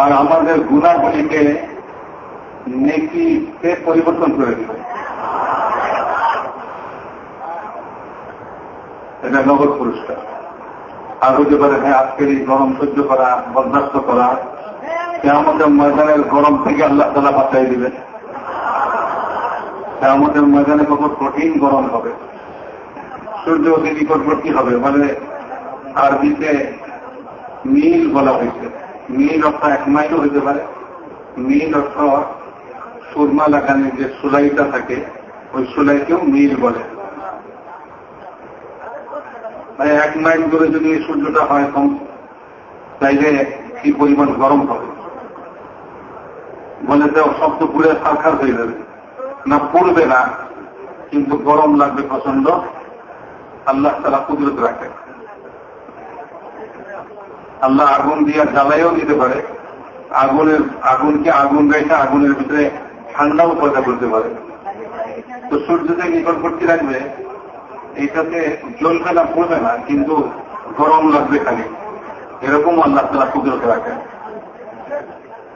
আর আমাদের গুণাগুলিকে নেকিতে পরিবর্তন করে দিবে এটা নগদ পুরস্কার। আর হতে পারে হ্যাঁ আজকের এই গরম সহ্য করা, বরদাস্ত করা কেমতের ময়দানের গরম থেকে আল্লাহ তালা বাঁচাই দিবেন কেমতের ময়দানে কত কঠিন গরম হবে, সূর্য অতি নিকটবর্তী হবে মানে আরবিতে নীল বলা হয়েছে। মিল অর্থ এক মাইলও হইতে পারে। মিল অর্থ সুরমা লাগানোর যে সুলাইটা থাকে, ওই সুলাইকেও মিল বলে। এক মাইল করে যদি সূর্যটা হয় কম তাইলে কি পরিমাণ গরম হবে? বলে তো শব্দ পুরে সারখার হয়ে যাবে। না, পড়বে না, কিন্তু গরম লাগবে প্রচণ্ড আল্লাহ তারা কুদরত রাখে আল্লাহ আগুন দিয়ে জ্বালাইও দিতে পারে। আগুনের আগুনকে আগুন রেখে আগুনের ভিতরে ঠান্ডাও পয়দা করতে পারে। তো সূর্যতে নিকটবর্তী রাখবে? এইটাতে জ্বলবে না পড়বে না, কিন্তু গরম লাগবে খালি। এরকম আল্লাহ তারা কুদরত রাখে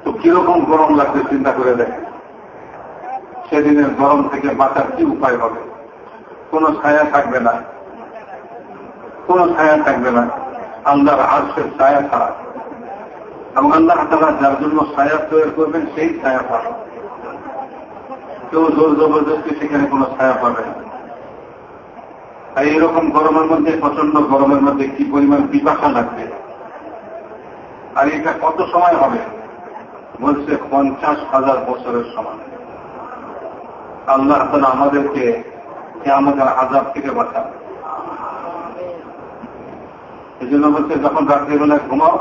তো কীরকম গরম লাগবে চিন্তা করে দেখে সেদিনের গরম থেকে বাঁচার কি উপায় হবে? কোনো ছায়া থাকবে না। কোনো ছায়া থাকবে না। আল্লাহর আর্শের ছায়া ছাড়া। এবং আল্লাহ তারা যার জন্য ছায়া তৈরি করবেন, সেই ছায়া পাবে কেউ জোর জবরদস্তি সেখানে কোনো ছায়া পাবে তাই এরকম গরমের মধ্যে প্রচণ্ড গরমের মধ্যে কি পরিমাণ পিপাসা লাগবে? আর এটা কত সময় হবে? বলছে পঞ্চাশ হাজার বছরের সময় আল্লাহ তালা আমাদেরকে আমাদের আজাব থেকে বাঁচাবে। এই জন্য বলছে, যখন রাত্রিবেলায় ঘুমাও,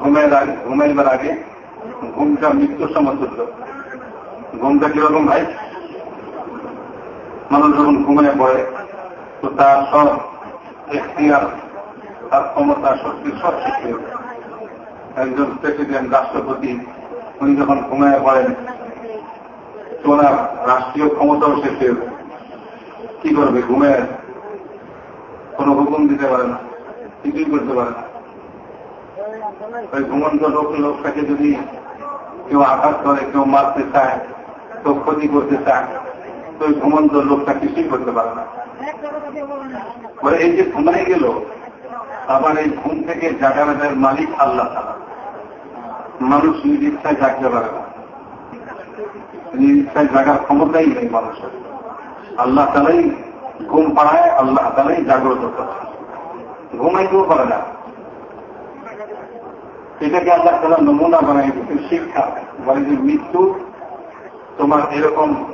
ঘুমের আগে ঘুমাইবার আগে ঘুমটা মৃত্যুর সমতুল্য ঘুমটা কীরকম ভাই? মানুষ যখন ঘুমিয়ে পড়ে তো তার সব এখতিয়ার, তার ক্ষমতা, শক্তি সব শিখে একজন প্রেসিডেন্ট, রাষ্ট্রপতি, উনি যখন ঘুমিয়ে পড়েন তো ওনার রাষ্ট্রীয় ক্ষমতাও শেষে কি করবে? ঘুমে কোন হুকুম দিতে পারে না। কিছুই করতে পারে না। ওই ঘুমন্ত লোক লোকটাকে যদি কেউ আঘাত করে, কেউ মারতে চায়, কেউ ক্ষতি করতে চায়, তো ওই ঘুমন্ত লোকটা কিছুই করতে পারে না। এই যে ঘুমাই গেল, আবার এই ঘুম থেকে জাগানোর মালিক আল্লাহ মানুষ নিজ ইচ্ছায় জাগতে পারে না। নিজ ইচ্ছায় জাগার ক্ষমতাই নেই মানুষের। আল্লাহ তালাই ঘুম পাড়ায় আল্লাহ তালাই জাগ্রত করে ঘুমাইতেও পারে না। এটাকে আল্লাহ তালা নমুনা বানাই দিচ্ছে শিক্ষা। বলে যে মৃত্যু তোমার এরকম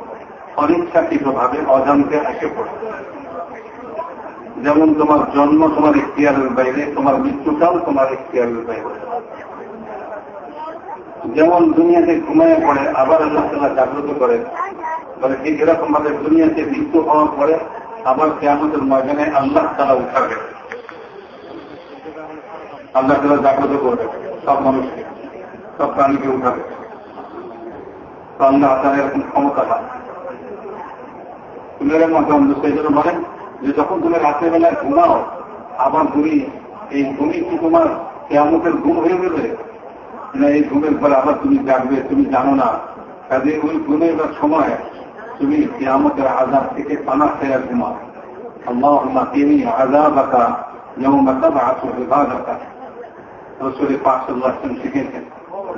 অনিচ্ছাকৃত ভাবে অজান্তে এসে পড়ে। যেমন তোমার জন্ম তোমার ইখতিয়ারের বাইরে, তোমার মৃত্যুটাও তোমার ইখতিয়ারের বাইরে। যেমন দুনিয়াতে ঘুমায় পড়ে, আবার আল্লাহ তালা জাগ্রত করে। বলে ঠিক এরকম ভাবে দুনিয়াতে মৃত্যু হওয়ার পরে আবার কেমতের ময়দানে আল্লাহ তারা উঠাবে। আল্লাহ তালা জাগ্রত করবে। সব মানুষকে, সব প্রাণীকে উঠাবে। আল্লাহ তারা এরকম ক্ষমতা পায় তুমি এরকম সেই জন্য বলেন যে যখন তুমি রাত্রেবেলায় ঘুমাও, আবার তুমি এই ঘুমি কি তোমার কেয়ামতের ঘুম হয়ে গেলে না, এই ঘুমের পরে আবার তুমি জাগবে, তুমি জানো না। কাজে ওই ঘুমের সময় তুমি কেয়ামতের আজাদ থেকে পানা খেয়ে ঘুমাও। আল্লাহ তিনি আজাব আঁকা যেমন আসো বিভাগ আঁকা রসুল পাঁচ আল্লাহ শিখেছেন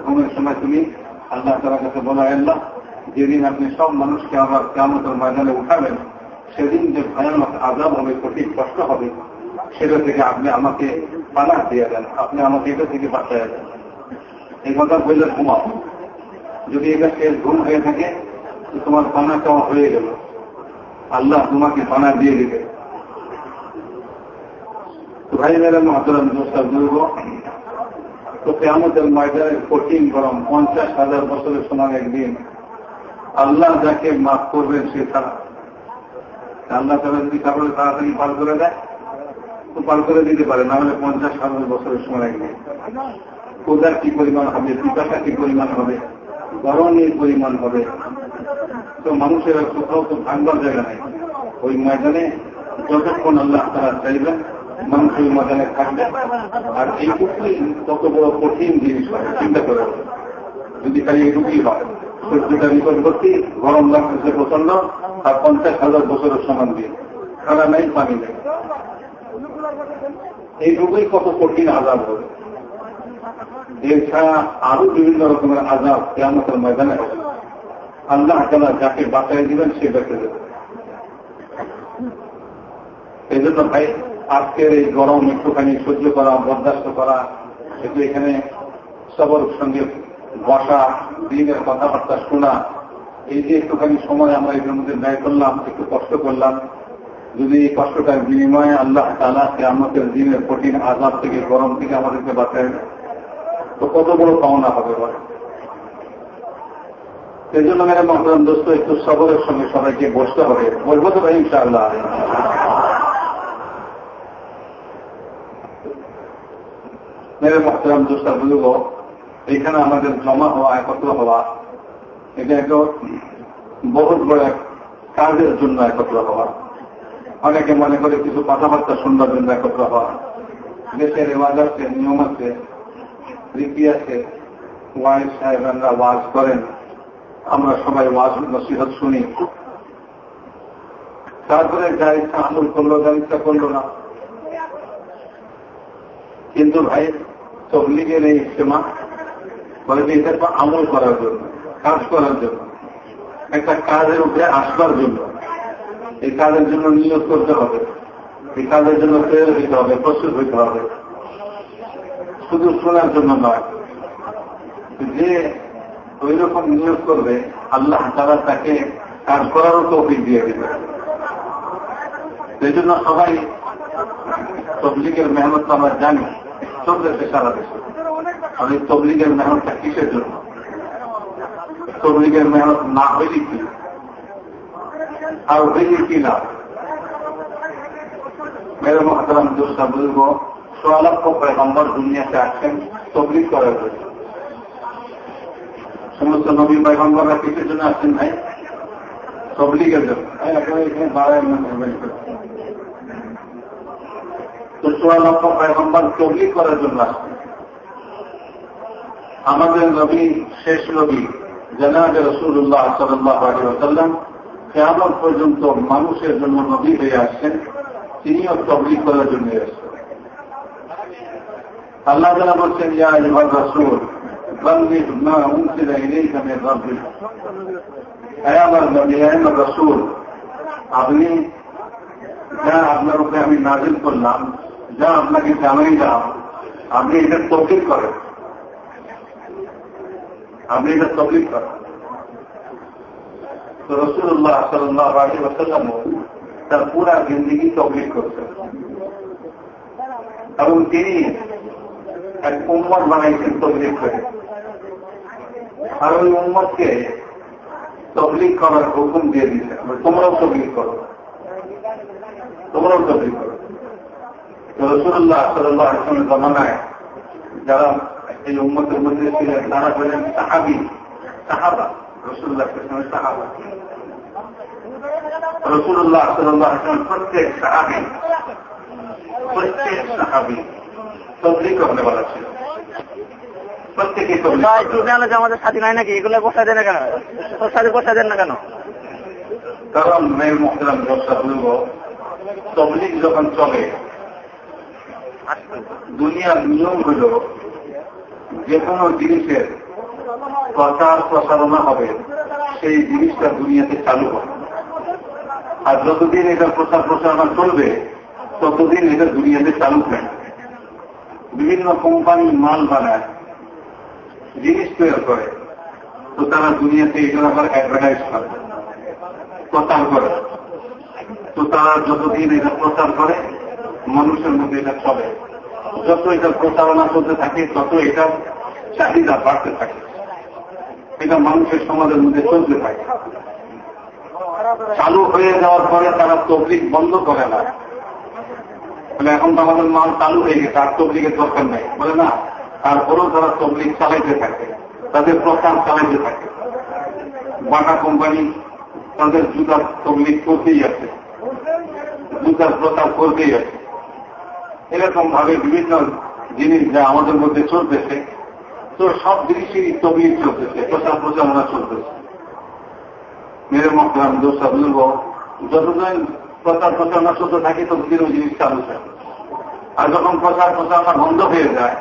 ঘুমের সময় তুমি আল্লাহ তালার কাছে বলা আল্লাহ, যেদিন আপনি সব মানুষকে আবার কেমতের ময়দানে উঠাবেন, সেদিন যে ভয়ানক আজাব হবে কঠিন কষ্ট হবে, সেটা থেকে আপনি আমাকে পানা দিয়ে দেন, আপনি আমাকে এটা থেকে বাঁচাই দেন। এই কথা বললে ঘুমাও। যদি এটা শেষ ঘুম হয়ে থাকে, তো তোমার পানা চাওয়া হয়ে গেল। আল্লাহ তোমাকে পানা দিয়ে দেবে। ভাই মেরা দোস্তা দুর্গ তো আমাদের ময়দানের কঠিন গরম পঞ্চাশ হাজার বছরের সময় একদিন আল্লাহ যাকে মাফ করবেন সে ছাড়া। আল্লাহ তারা যদি কাপড়ে তাড়াতাড়ি পার করে দেয়, তো পার করে দিতে পারে, না হলে পঞ্চাশ হাজার বছরের সময় একদিন। কোদার কি পরিমাণ হবে, পিপাসা কি পরিমাণ হবে গরমের পরিমাণ হবে। তো মানুষের কোথাও তো ভাঙবার জায়গা নেই। ওই ময়দানে যতক্ষণ আল্লাহ তারা চাইবেন মানুষের ময়দানে থাকবে আর এইটুকুই কত বড় কঠিন জিনিস হয় চিন্তা করে যদি খালি এইটুকুই হয় সূর্যটা নিকটবর্তী গরম লাগতেছে প্রচণ্ড আর পঞ্চাশ হাজার বছরের সমান দিয়ে খানা নাই পানি নেই এইটুকুই কত কঠিন আজাব হবে এছাড়া আরও বিভিন্ন রকমের আজাব কেমতের ময়দানে হবে আল্লাহ যাকে বাঁচাই দিবেন, সে বেঁচে দেবে। এই জন্য ভাই, আজকের এই গরম একটুখানি সহ্য করা, বরদাস্ত করা, একটু এখানে সবর সঙ্গে বসা, দিনের কথাবার্তা শোনা, এই যে একটুখানি সময় আমরা এর মধ্যে ব্যয় করলাম, একটু কষ্ট করলাম, যদি এই কষ্টটার বিনিময়ে আল্লাহ তালা সে আমাদের দিনের কঠিন আজাদ থেকে, গরম থেকে আমাদেরকে বাঁচায় তো কত বড় পাওনা হবে বলে সেই জন্য মেরে মহরম দোস্ত, একটু সবরের সঙ্গে সবাইকে বসতে হবে। বলব তো ভাই, ইনশাআল্লাহ। মেরে মহতরাম দোস্তা বুঝব এখানে আমাদের জমা হওয়া একত্র হওয়া, এটা একটা বহুত বড় এক কাজের জন্য একত্র হওয়া। অনেকে মনে করে কিছু কথাবার্তা শুনবার জন্য একত্র হওয়া। দেশের রেওয়াজ আছে, নিয়ম আছে, রীতি আছে, ওয়াইজ সাহেবরা ওয়াজ করেন। আমরা সবাই ওয়াজ নসিহত শুনি। তারপরে যা ইচ্ছা আমল করল যা ইচ্ছা করল না। কিন্তু ভাই তবলিগের এই ইস্তেমা বলে যে এটা আমল করার জন্য, কাজ করার জন্য, একটা কাজের উপরে আসবার জন্য। এই কাজের জন্য নিয়োগ করতে হবে, এই কাজের জন্য তৈরি হইতে হবে, প্রস্তুত হইতে হবে। শুধু শোনার জন্য নয়, যে ওই রকম নিয়োগ করবে, আল্লাহ তারা তাকে কাজ করারও তৌফিক দিয়ে দেবে। সেই জন্য সবাই তবলিগের মেহনত আমরা জানি। চলতেছে সারা দেশে এই তবলিগের মেহনতটা কিসের জন্য? তবলিগের মেহনত না হইলে কি? আর হইলে কি না? মেরে মহাতারাম দোষটা বলব সোয়া লক্ষ পয়গম্বর দুনিয়াতে আসছেন তবলিগ করার জন্য। সমস্ত নবী পয়গম্বররা কিসের জন্য আসছেন ভাই? তবলিগের জন্য। এখানে বাড়ায় পয়গম্বর করার জন্য আমাদের নবী, শেষ নবী, জানাজ রসুল্লাহ সাল্লাহ আলী আসাল্লাম কেমন পর্যন্ত মানুষের জন্য নবী হয়ে আসছেন, তিনিও তবলিগ করার জন্য আল্লাহ তালা বলছেন রসুল আমার নবী আপনি যা আপনার উপরে আমি নাজিল করলাম। যা আপনাকে জানাইলাম আপনি এটা তবলিগ করেন। আপনি এটা তবলিগ করেন। তো রসুল্লাহ সাল্লাহ আলী ওসাল্লাম তার পুরা জিন্দিগি তবলিগ করছেন। এবং তিনি এক উম্মত বানাইছেন তবলিগ করে। আর ওই উম্মতকে তবলিগ করার হুকুম দিয়ে দিয়েছেন তোমরাও তবলিগ করো। তোমরাও তবলিগ করো। রসুল্লাহ সাল্লাহ আসলামের জমানায় যারা এই উম্মতের মধ্যে ছিলেন তারা বলেন সাহাবি সাহাবা রসুল্লাহ সাহাবা। রসুল্লাহ সাল্লাহ প্রত্যেক সাহাবি প্রত্যেক সাহাবি করতে বলা ছিল। আমাদের সাথী নাই নাকি? এগুলো বসা দেন না কেন? তোর সাথে বসা দেন না কেন? কারণ মেয়ের মহতরাম বর্ষা বলব তবলিগ যখন চলে দুনিয়ার নিয়ম হল যে কোনো জিনিসের প্রচার প্রসারণা হবে, সেই জিনিসটা দুনিয়াতে চালু হবে। আর যতদিন এটা প্রচার প্রসারণা চলবে, ততদিন এটা দুনিয়াতে চালু হয় বিভিন্ন কোম্পানি মাল বানায়, জিনিস তৈরি করে, তো তারা দুনিয়াতে এগুলো আবার অ্যাডভার্টাইজ করে, প্রচার করে। তো তারা যতদিন এটা প্রচার করে মানুষের মধ্যে এটা চলে। যত এটা প্রচারণা চলতে থাকে তত এটা চাহিদা বাড়তে থাকে। এটা মানুষের সমাজের মধ্যে চলতে থাকে। চালু হয়ে যাওয়ার পরে তারা তবলিক বন্ধ করে না। বলে, এখন তো আমাদের মাল চালু হয়ে গেছে, আর তবলিগের দরকার নেই। বলে, না, তারপরেও তারা তবলিগ চালাইতে থাকে, তাদের প্রচার চালাইতে থাকে। বাটা কোম্পানি তাদের জুতার তবলিগ করতেই আছে। জুতার প্রচার করতেই আছে। এরকম ভাবে বিভিন্ন জিনিস যা আমাদের মধ্যে চলতেছে, তো সব জিনিসেরই তবির চলতেছে, প্রচার প্রচারণা চলতেছে। মেরে মকরাম দোষা বুঝব যতদিন প্রচার প্রচারণা চলতে থাকে ততদিন ওই জিনিস চালু থাকে। আর যখন প্রচার প্রচারণা বন্ধ হয়ে যায়,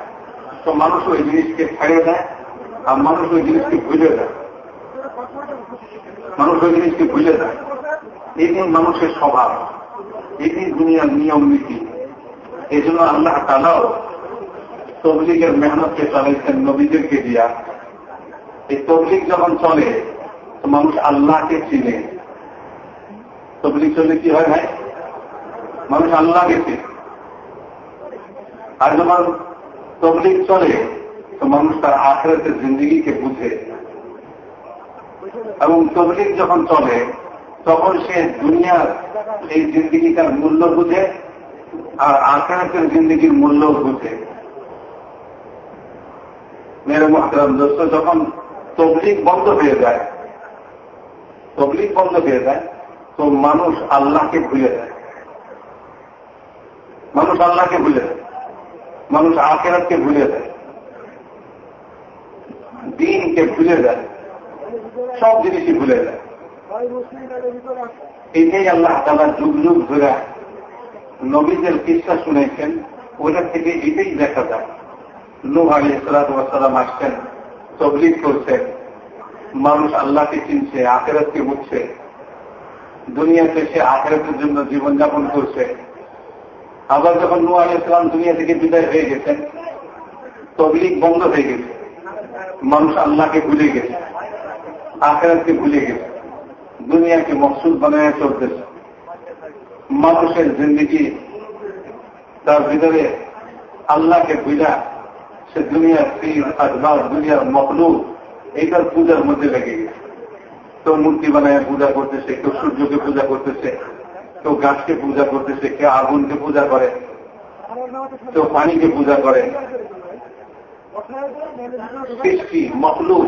তো মানুষ ওই জিনিসকে ছাড়িয়ে দেয়, আর মানুষ ওই জিনিসকে ভুলে দেয় মানুষ ওই জিনিসকে ভুলে দেয় দিন মানুষের স্বভাব দিন দুনিয়ার নিয়ম নীতি। এই জন্য আল্লাহ তালাও তবলিগের মেহনতকে চালাইছেন, নবীদেরকে দিয়া। এই তবলিগ যখন চলে, তো মানুষ আল্লাহকে চিনে। তবলিগ চলে কি হয় ভাই? মানুষ আল্লাহকে চিনে। আর যখন তবলিগ চলে, তো মানুষ তার আখেরাতের জিন্দগিকে বুঝে। এবং তবলিগ যখন চলে, তখন সে দুনিয়ার এই জিন্দগিটার মূল্য বুঝে। আর আখেরাতের জিন্দগির মূল্য বুঝে। মেরে মহতরাম দোস্ত যখন তবলিগ বন্ধ হয়ে যায় তবলিগ বন্ধ হয়ে যায় তো মানুষ আল্লাহকে ভুলে যায়। মানুষ আল্লাহকে ভুলে যায়। মানুষ আখেরাতকে ভুলে যায়। দিনকে ভুলে যায়। সব জিনিসই ভুলে যায়। এটাই আল্লাহ তালা যুগ যুগ ধরে নবীদের কিসা শুনেছেন ওটা থেকে এটাই দেখা যায়। নূহ আলী সালাম আসছেন, তবলিগ করছেন। মানুষ আল্লাহকে চিনছে, আখেরাতকে বুঝছে। দুনিয়াতে সে আখেরাতের জন্য জীবনযাপন করছে। আবার যখন নূ আলী ইসলাম দুনিয়া থেকে বিদায় হয়ে গেছেন, তবলিগ বন্ধ হয়ে গেছে। মানুষ আল্লাহকে ভুলে গেছে, আখেরাতকে ভুলে গেছে। দুনিয়াকে মকসুদ বানায় চলতেছে। মানুষের জিন্দগি তার ভিতরে আল্লাহকে বুঝা সে দুনিয়ার পীর আজমার দুনিয়ার মকলুক এইটার পূজার মধ্যে লেগে গেছে। কেউ মূর্তি বানায় পূজা করতেছে, কেউ সূর্যকে পূজা করতেছে, কেউ গাছকে পূজা করতেছে, কেউ আগুনকে পূজা করে, কেউ পানিকে পূজা করে। সৃষ্টি মকলুক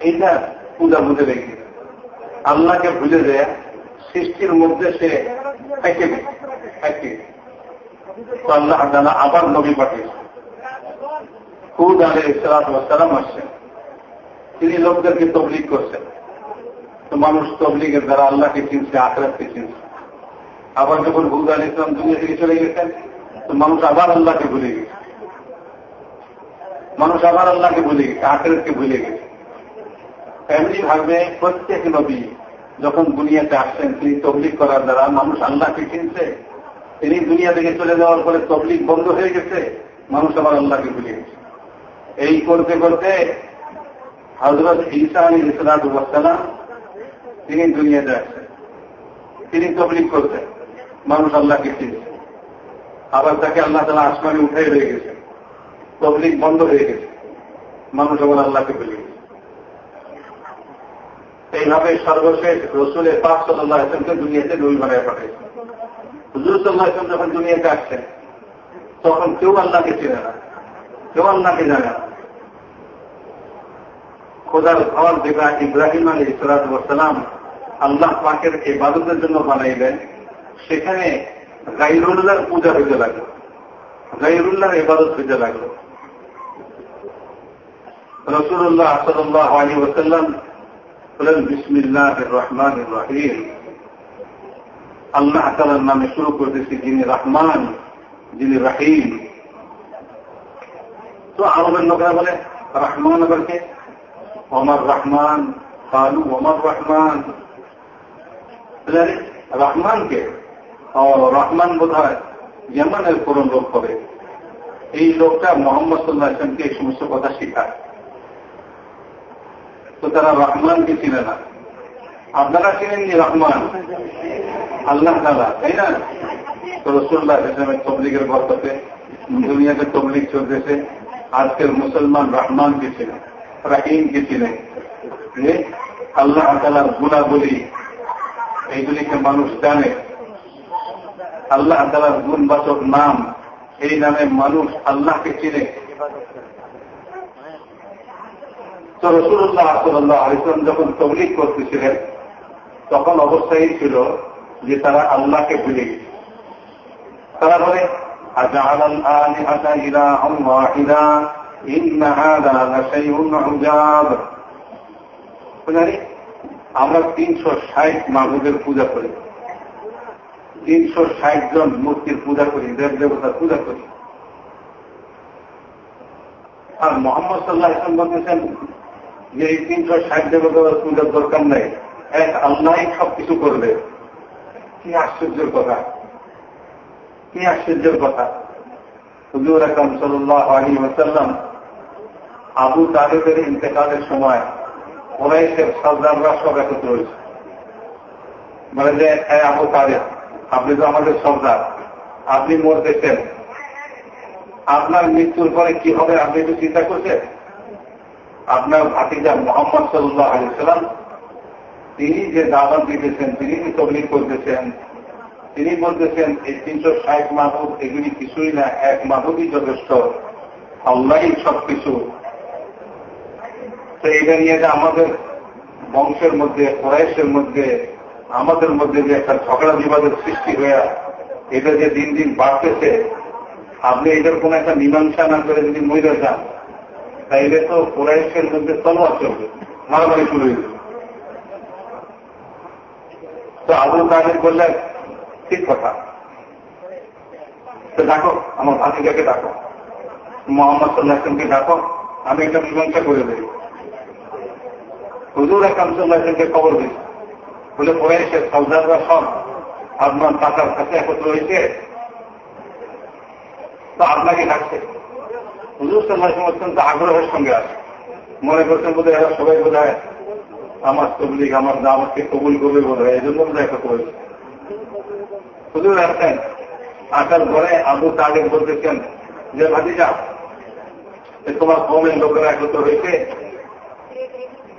এইটা পূজার মধ্যে লেগে আল্লাহকে ভুলে দেয় সৃষ্টির মধ্যে সে একে তো আল্লাহ তালা আবার নবী পাঠিয়েছে খুদ আলে ইসলাম আসছেন তিনি লোকদেরকে তবলিগ করছেন। তো মানুষ তবলিগের দ্বারা আল্লাহকে চিনছে, আখরাতকে চিনছে। আবার যখন হুদ আলী ইসলাম দুনিয়া থেকে চলে গেছেন, তো মানুষ আবার আল্লাহকে ভুলে গেছে। মানুষ আবার আল্লাহকে ভুলে গেছে, আখরাতকে ভুলে গেছে। এমনি ভাবে প্রত্যেক নবী। যখন দুনিয়াতে আসছেন, তিনি তবলিগ করার দ্বারা মানুষ আল্লাহকে চিনছে। তিনি দুনিয়া থেকে চলে যাওয়ার পরে তবলিগ বন্ধ হয়ে গেছে, মানুষ আবার আল্লাহকে ভুলে গেছে। এই করতে করতে হজরত ঈসা আলী ইসলাম তিনি দুনিয়াতে আসছেন। তিনি তবলিগ করতেন মানুষ আল্লাহকে চিনছে। আবার তাকে আল্লাহ তালা আসমানে উঠে রয়ে গেছে তবলিক বন্ধ হয়ে গেছে, মানুষ আবার আল্লাহকে ভুলে গেছে। এইভাবে সর্বশেষ রসুলের পাক সাল্লাহ আসলামকে দুনিয়াতে দুই বানায় পাঠিয়েছে হুজুর সাল্লাহ আসলাম যখন দুনিয়াতে আসছেন, তখন কেউ আল্লাহকে চেনে না, কেউ আল্লাহকে জানে না। খোদার ঘর যেটা ইব্রাহিম আলী ইসলাতাম আল্লাহ পাকের ইবাদতের জন্য বানাইলেন। সেখানে গাইরুল্লাহর পূজা হইতে লাগল। গাইরুল্লাহর ইবাদত হইতে লাগল। রসুল্লাহ সাল্লাহ আলী ওসাল্লাম বলেন বিসমিল্লাহ রহমান রহিম। আল্লাহ তালার নামে শুরু করতেছি, যিনি রহমান, যিনি রাহিম। তো আরবের লোকেরা বলে, রহমান আবারকে অমর রহমান। কালু অমর রহমান। রহমানকে রহমান বোধ হয় ইয়েমানের কোন লোক করে এই লোকটা মোহাম্মদ সাল্লাহ ইসলামকে এই সমস্ত কথা শেখায়। তো তারা রহমানকে চিনে না। আপনারা চিনেননি রহমান? আল্লাহ তালা তাই না? তো রসুল্লাহ ইসলামের তবলিগের বরকতে দুনিয়াতে তবলিগ চলতেছে। আজকের মুসলমান রহমানকে চিনে, রাহিমকে চিনে। আল্লাহ তালার গুণাবলী, এইগুলিকে মানুষ জানে। আল্লাহ তালার গুণবাচক নাম, এই নামে মানুষ আল্লাহকে চিনে। তো রসুল্লাহ আসল্লাহ আলিসাম যখন তবলিক করতেছিলেন, তখন অবস্থাই ছিল যে তারা আল্লাহকে ভুলে গেছে। তারা বলে আমরা তিনশো ষাট মাগুদের পূজা করি। তিনশো ষাট জন মূর্তির পূজা করি দেব দেবতার পূজা করি। আর মোহাম্মদ সাল্লাহ বলতেছেন যে এই তিনশো ষাট দেবতার পূজার দরকার নেই, এক আল্লাহ সব কিছু করবে। কি আশ্চর্যের কথা। কি আশ্চর্যের কথা। হুজুর আকরম সাল্লাহ আলী ওসাল্লাম আবু তালেবের ইন্তেকালের সময় ওরাইশের সর্দাররা সব একত্র হয়েছে। বলে যে হ্যাঁ আবু তালেব, আপনি তো আমাদের সর্দার, আপনি মরতেছেন। আপনার মৃত্যুর পরে কি হবে, আপনি একটু চিন্তা করছেন? আপনার ভাতিজা মোহাম্মদ সাল্লাহ আলিয়াল্লাম তিনি যে দাবান দিতেছেন, তিনি যে তবলিগ করতেছেন, তিনি বলতেছেন, এই তিনশো ষাট মাহবুব এগুলি কিছুই না, এক মাহবুবই যথেষ্ট। আল্লাহ সব কিছু তো এটা নিয়ে যে আমাদের বংশের মধ্যে, কোরাইশের মধ্যে, আমাদের মধ্যে যে একটা ঝগড়া বিবাদের সৃষ্টি হয়ে, এটা যে দিন দিন বাড়তেছে, আপনি এটার কোন একটা মীমাংসা না করে যদি মরে যান তাইলে তো কোরাইশের মধ্যে তলোয়ার চলবে, মারামারি শুরু হয়ে তো আবু তাহের বললেন, ঠিক কথা। তো ডাকো, আমার ভাতিজাকে ডাকো। মোহাম্মদ সাল্লাহকে ডাকো, আমি একটা মীমাংসা করে দেই। হুজুর একরাম সাল্লাহকে খবর দিই। বলে এসে সৌদাররা সব আপনার টাকার কাছে একত্র হয়েছে। তো আপনাকে ডাকছে। হুজুর সাল্লাহ অত্যন্ত আগ্রহের সঙ্গে আছে। মনে করছেন বোধ এরা সবাই বোধ হয় আমার তবলিগ, আমার দামকে কবুল করবে বোধ হয় এই জন্য বোধ হয় একত্র হয়েছে হুজুর আসছেন আসার পরে আবু তালেব বলতেছেন, যে ভাতিজা তোমার কমের লোকেরা একত্র হয়েছে।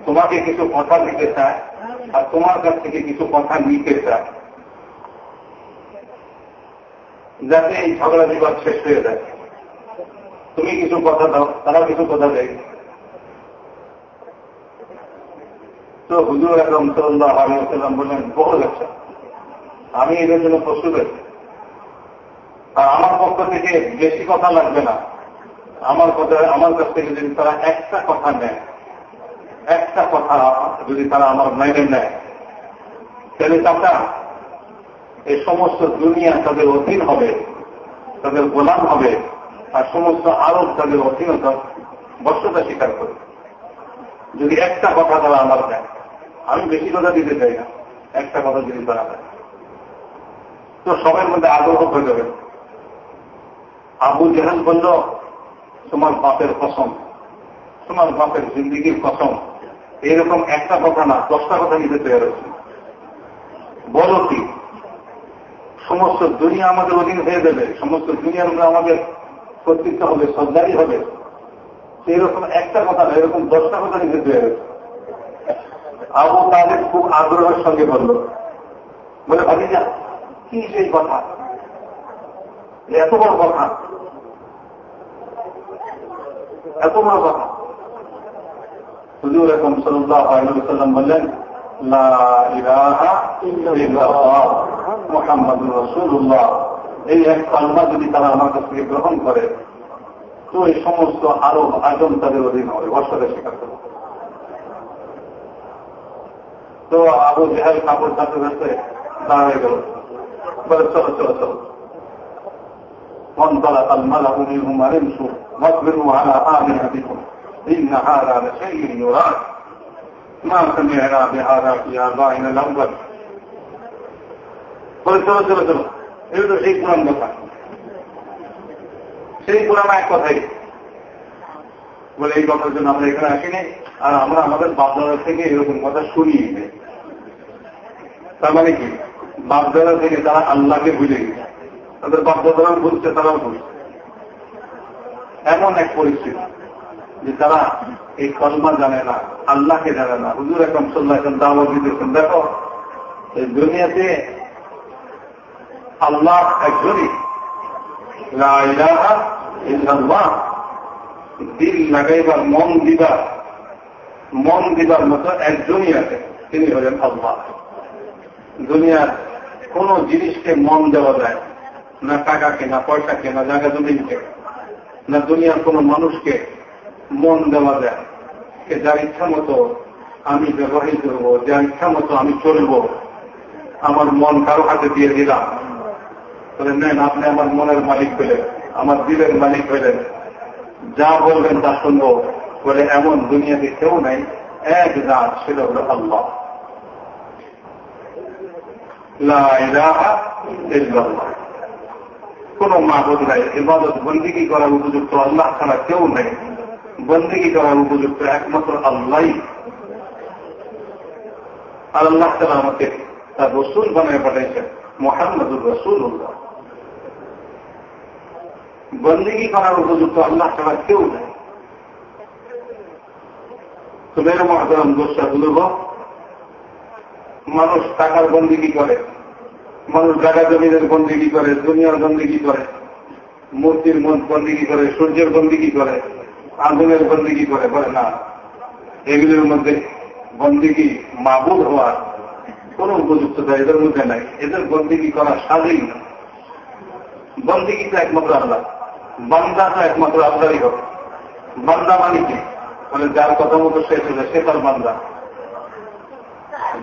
তোমাকে কিছু কথা দিতে চায় আর তোমার কাছ থেকে কিছু কথা নিতে চায়। যাতে এই ঝগড়া বিবাদ শেষ হয়ে যায়। তুমি কিছু কথা দাও তারা কিছু কথা দেয়। তো হুজুর একদম সাল্লাহ আলিয়াল্লাম বললেন বহু আচ্ছা আমি এদের জন্য প্রস্তুত আছি। আর আমার পক্ষ থেকে বেশি কথা লাগবে না। আমার কথা, আমার কাছ থেকে যদি তারা একটা কথা নেয়, একটা কথা যদি তারা আমার মেনে নেয়, তাহলে তারা এই সমস্ত দুনিয়া তাদের অধীন হবে, তাদের গোলাম হবে। আর সমস্ত আরব তাদের অধীনতা বর্ষতা স্বীকার করবে যদি একটা কথা তারা আমার দেয়, আমি বেশি কথা দিতে চাই না, একটা কথা যদি তারা দেয়। তো সবার মধ্যে আগ্রহ হয়ে যাবে। আবু জেহান বলল, তোমার বাপের কসম, তোমার বাপের জিন্দিগির কসম, এরকম একটা কথা না, দশটা কথা নিতে তৈরি হচ্ছে বলো কি, সমস্ত দুনিয়া আমাদের অধীন হয়ে যাবে, সমস্ত দুনিয়ার মধ্যে আমাদের কর্তৃত্ব হবে সর্দারি হবে। এরকম একটা কথা না, এরকম দশটা কথা তৈরি হচ্ছে আবু তাদের খুব আগ্রহের সঙ্গে বলল, বলে ভাবি যা কি সেই কথা? এত বড় কথা। এত বড় কথা। হুজুর এখন সাল্লাম বললেন মোহাম্মদ রসুল্লাহ এই এক কালমা যদি তারা আমার কাছ থেকে গ্রহণ করে তো এই সমস্ত আরব আজম তাদের অধীন হবে বর্ষাদের স্বীকার করবে তো আবু জেহাল কাপড় সাথে সাথে দাঁড়িয়ে গেল বলে চলো চলো চলো وانطلق الملأ منهم أن امشوا واصبروا على آلهتكم إن هذا لشيء يراد ما سمعنا بهذا في آبائنا الأول বলে চলো চলো চলো এটা তো সেই পুরান কথা। সেই পুরান এক কথাই। বলে এই কথার জন্য আমরা এখানে আসিনি, আর আমরা আমাদের বাপদাদা থেকে এরকম কথা শুনিয়ে নেই। তার মানে কি? বাপদাদা থেকে তারা আল্লাহকে ভুলে গেছে। তাদের বাপদাদারাও ভুলছে তারাও ভুলছে এমন এক পরিস্থিতি যে তারা এই কলমা জানে না, আল্লাহকে জানে না। হুজুর এখন সাল্লাহ দাওয়া দিতেছেন। দেখো, এই দুনিয়াতে আল্লাহ একজনই দিল লাগাইবার, মন দিবার মন দিবার মতো একজনই আছে, তিনি হলেন আল্লাহ। দুনিয়ার কোন জিনিসকে মন দেওয়া যায় না টাকাকে, না পয়সাকে, না জায়গা জমিনকে, না দুনিয়ার কোন মানুষকে মন দেওয়া যায়। যে যার ইচ্ছা মতো আমি ব্যবহার করব, যার ইচ্ছা মতো আমি চলবো, আমার মন কারও হাতে দিয়ে দিলাম। বলে, নেন, আপনি আমার মনের মালিক পেলেন আমার দিলের মালিক পেলেন যা বলবেন তা শুনব। বলে, এমন দুনিয়াতে কেউ নাই, এক জাত ছিল আল্লাহ। কোন মাহবুদ নাই, ইবাদত বন্দিগি করার উপযুক্ত আল্লাহ ছাড়া কেউ নেই। বন্দিগি করার উপযুক্ত একমাত্র আল্লাহ আর আল্লাহ তালা আমাকে তার রসুল বানায় পাঠাইছেন মোহাম্মদুর রসুল্লাহ বন্দিগি করার উপযুক্ত আল্লাহ ছাড়া কেউ নেই। তো মহাদারাম দোষটা বুঝব মানুষ টাকার বন্দিগি করে, মানুষ জায়গা জমিদের বন্দিগি করে, দুনিয়ার বন্দিগি করে, মূর্তির বন্দিগি করে, সূর্যের বন্দিগি করে, আগুনের বন্দিগি করে, বলে না। এগুলোর মধ্যে বন্দিগি মাবুদ হওয়ার কোন উপযুক্ততা এদের মধ্যে নাই। এদের বন্দিগি করা স্বাধীন বন্দিগি তো একমাত্র আল্লাহ। বান্দা তো একমাত্র আল্লাহরই হবে। বান্দা মানে কি? মানে যার কথা মতো সে চলে, সে তার বান্দা।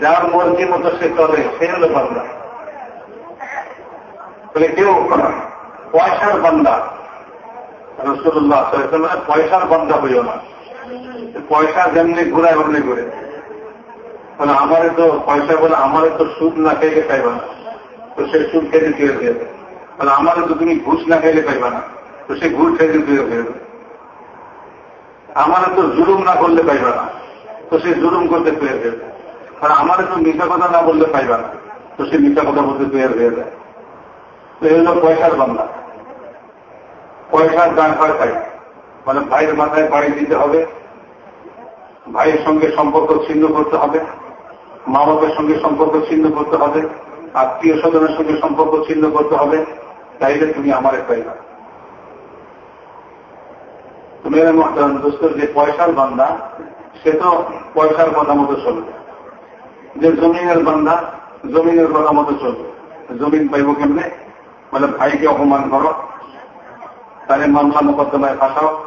যার মর্জি মতো সে চলে, সে হলো বান্দা। বলে কেউ পয়সার বান্দা রসুল্লাহ পয়সার বান্দা হইও না। পয়সা যেমনি ঘুরায়, অমনি ঘুরে। মানে আমারে তো পয়সা বলে আমারে তো সুদ না খাইলে পাইবা না। তো সে সুদ খেতে ফিরে দেবে? বলে আমারে তো তুমি ঘুষ না খাইলে পাইবা না। তো সে ঘুষ খেতে ফিরে দেবে আমারে তো জুলুম না করলে পাইবা না। তো সে জুলুম করতে ফিরে দেবে কারণ আমারে তো মিথ্যা কথা না বললে পাইবা না। তো সে মিথ্যা কথা বলতে তৈরি হয়ে যায়। তো এই হলো পয়সার বাংলা। পয়সার গান হয় তাই মানে ভাইয়ের মাথায় বাড়ি দিতে হবে। ভাইয়ের সঙ্গে সম্পর্ক ছিন্ন করতে হবে। মা বাবার সঙ্গে সম্পর্ক ছিন্ন করতে হবে। আত্মীয় স্বজনের সঙ্গে সম্পর্ক ছিন্ন করতে হবে। তাইলে তুমি আমারে পাইবা। তুমি মহতারাম দোস্ত যে পয়সার বান্দা, সে তো পয়সার কথা মতো চলবে। যে জমিনের বান্দা, জমিনের কথা মতো চলবে। জমিন পাইব কেমনে? বলে, ভাইকে অপমান করো। তাদের মামলা মোকদ্দমায় ফাঁসাও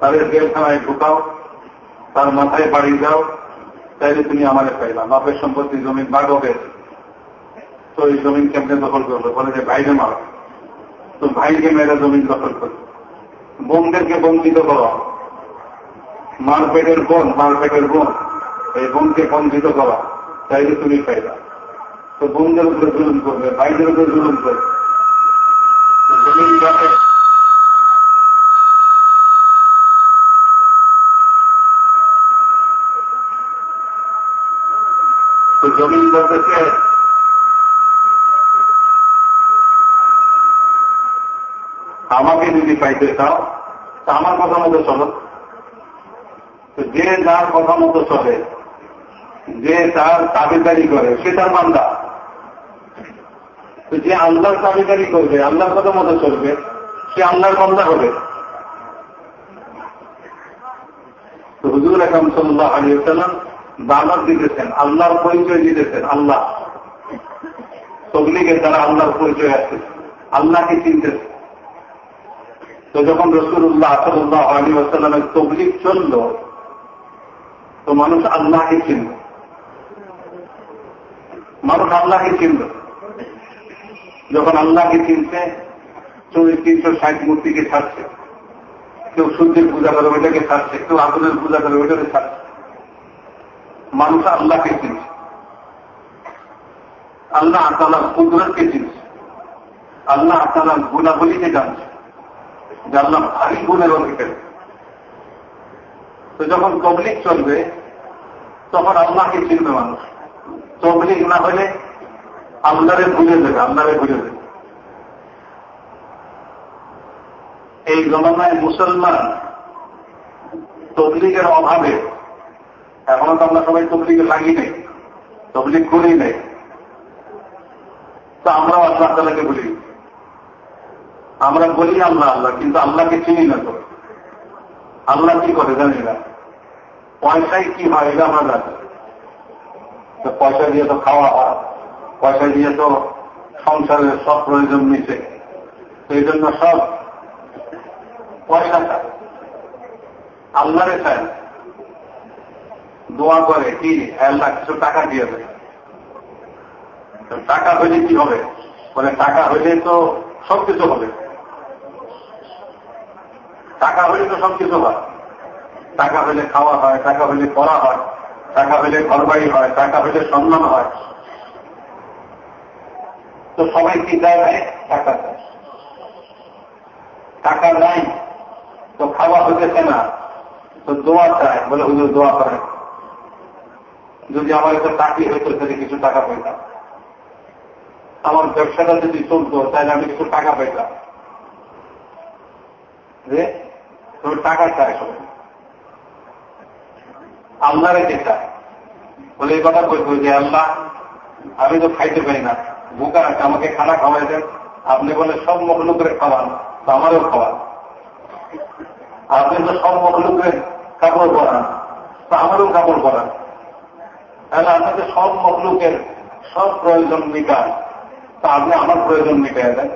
তাদের জেলখানায় ঢুকাও, তার মাথায় বাড়ি যাও তাইলে তুমি আমারে পাইলা বাপের সম্পত্তি জমিন ভাগ হবে। তো এই জমিন কেমনে দখল করবে? বলে যে ভাইকে মারো। তো ভাইকে মেয়েরা জমিন দখল করবে। বোনদেরকে বঞ্চিত করো মারপেটের বোন মারপেটের বোন। এই বোনকে বঞ্চিত করা তাইলে তুমি পাইলা তো বোনদের উপরে জুলুম করবে, ভাইদের উপরে জুলুম করবে। জমিন বলতেছে আমাকে যদি পাইতে চাও, তা আমার কথা মতো চলো। যে যার কথা মতো চলে, যে তার তাবেদারি করে, সে তার বান্দা। যে আল্লাহর তাবেদারি করবে, আল্লাহর কথা মতো চলবে, সে আল্লাহর বান্দা হবে। তো হুজুর এখন সাল্লাহ আলী সাল্লাম দানত দিতেছেন, আল্লাহর পরিচয় দিতেছেন, আল্লাহ। তবলিগের দ্বারা আল্লাহর পরিচয় আছে, আল্লাহকে চিনতেছে। তো যখন রসুল্লাহ আসল্লাহ আলী আসাল্লামের তবলিগ চলল, তো মানুষ আল্লাহকে চিনল। মানুষ আল্লাহকে চিনল। যখন আল্লাহকে চিনছে চল্লিশ তিনশো ষাট মূর্তিকে ছাড়ছে। কেউ সূর্যের পূজা করে ওইটাকে ছাড়ছে, কেউ আগুনের পূজা করে ওইটাকে ছাড়ছে। মানুষ আল্লাহকে চিনছে। আল্লাহ তালার কুদরতকে চিনছে। আল্লাহ তালার গুণাবলীকে জানছে। যে আল্লাহ গুণের অধিকারী তো যখন তবলিক চলবে, তখন আল্লাহকে চিনবে মানুষ। তবলিক না হলে আল্লাহরে বুঝে দেবে আল্লাহরে বুঝে দেবে এই জমানায় মুসলমান তবলিগের অভাবে, এখনও তো আমরা সবাই তবলিগে লাগি নেই, তবলিগ করি নেই। তো আমরাও আল্লাহ তালাকে বলি আমরা বলি আল্লাহ আল্লাহ, কিন্তু আল্লাহকে চিনি না তো। আল্লাহ কি করে জানি না। পয়সায় কি হয়, এটা আমরা জানি। পয়সা দিয়ে তো খাওয়া হয়, পয়সা দিয়ে তো সংসারের সব প্রয়োজন মিশে এই জন্য সব পয়সা চায়। আল্লাহরে চায়। দোয়া করে কি, আল্লাহ কিছু টাকা দিয়ে দেয়। টাকা হইলে কি হবে? মানে টাকা হইলে তো সব কিছু হবে। টাকা হইলে তো সব কিছু হয়। টাকা হইলে খাওয়া হয়, টাকা হইলে পড়া হয়, টাকা হইলে ঘরবাড়ি হয়, টাকা হইলে সম্মান হয়। তো সবাই কি দেয় নাই টাকা দেয়। টাকা নাই, তো খাওয়া হইতেছে না। তো দোয়া চায়, বলে, হুজুর, দোয়া করে যদি আমার একটা চাকরি হইতো, তাহলে কিছু টাকা পাইতাম। আমার ব্যবসাটা যদি চলতো, তাহলে আমি কিছু টাকা পাইতাম। যে টাকা চায় সবাই আল্লাহরে কে চায়। বলে এই কথা বলব যে, আল্লাহ, আমি তো খাইতে পারি না। বোকা আছে, আমাকে খানা খাওয়াই দেন। আপনি বলে, সব মখলুকের খাওয়ান তো আমারও খাওয়ান আপনি তো সব মখলুকের কাপড় পরান তো আমারও কাপড় পরান। তাহলে আপনাকে সব মখলুকের সব প্রয়োজন মিটান। তা আপনি আমার প্রয়োজন মিটাই দেন।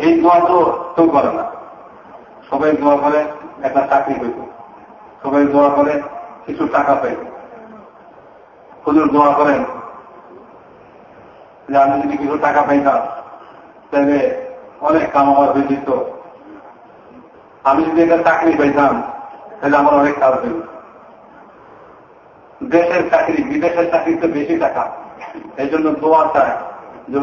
এই দোয়া তো কেউ করে না। সবাই দোয়া করে একটা চাকরি পেত সবাই দোয়া করে কিছু টাকা পাইত। হুজুর দোয়া করেন যে, আমি যদি কিছু টাকা পাইতাম, তাহলে অনেক কাম আমার হয়ে যেত। আমি যদি একটা চাকরি পাইতাম, তাহলে আমার অনেক কাজ হইত। দেশের চাকরি, বিদেশের চাকরিতে বেশি টাকা। এই জন্য দোয়া চায় যে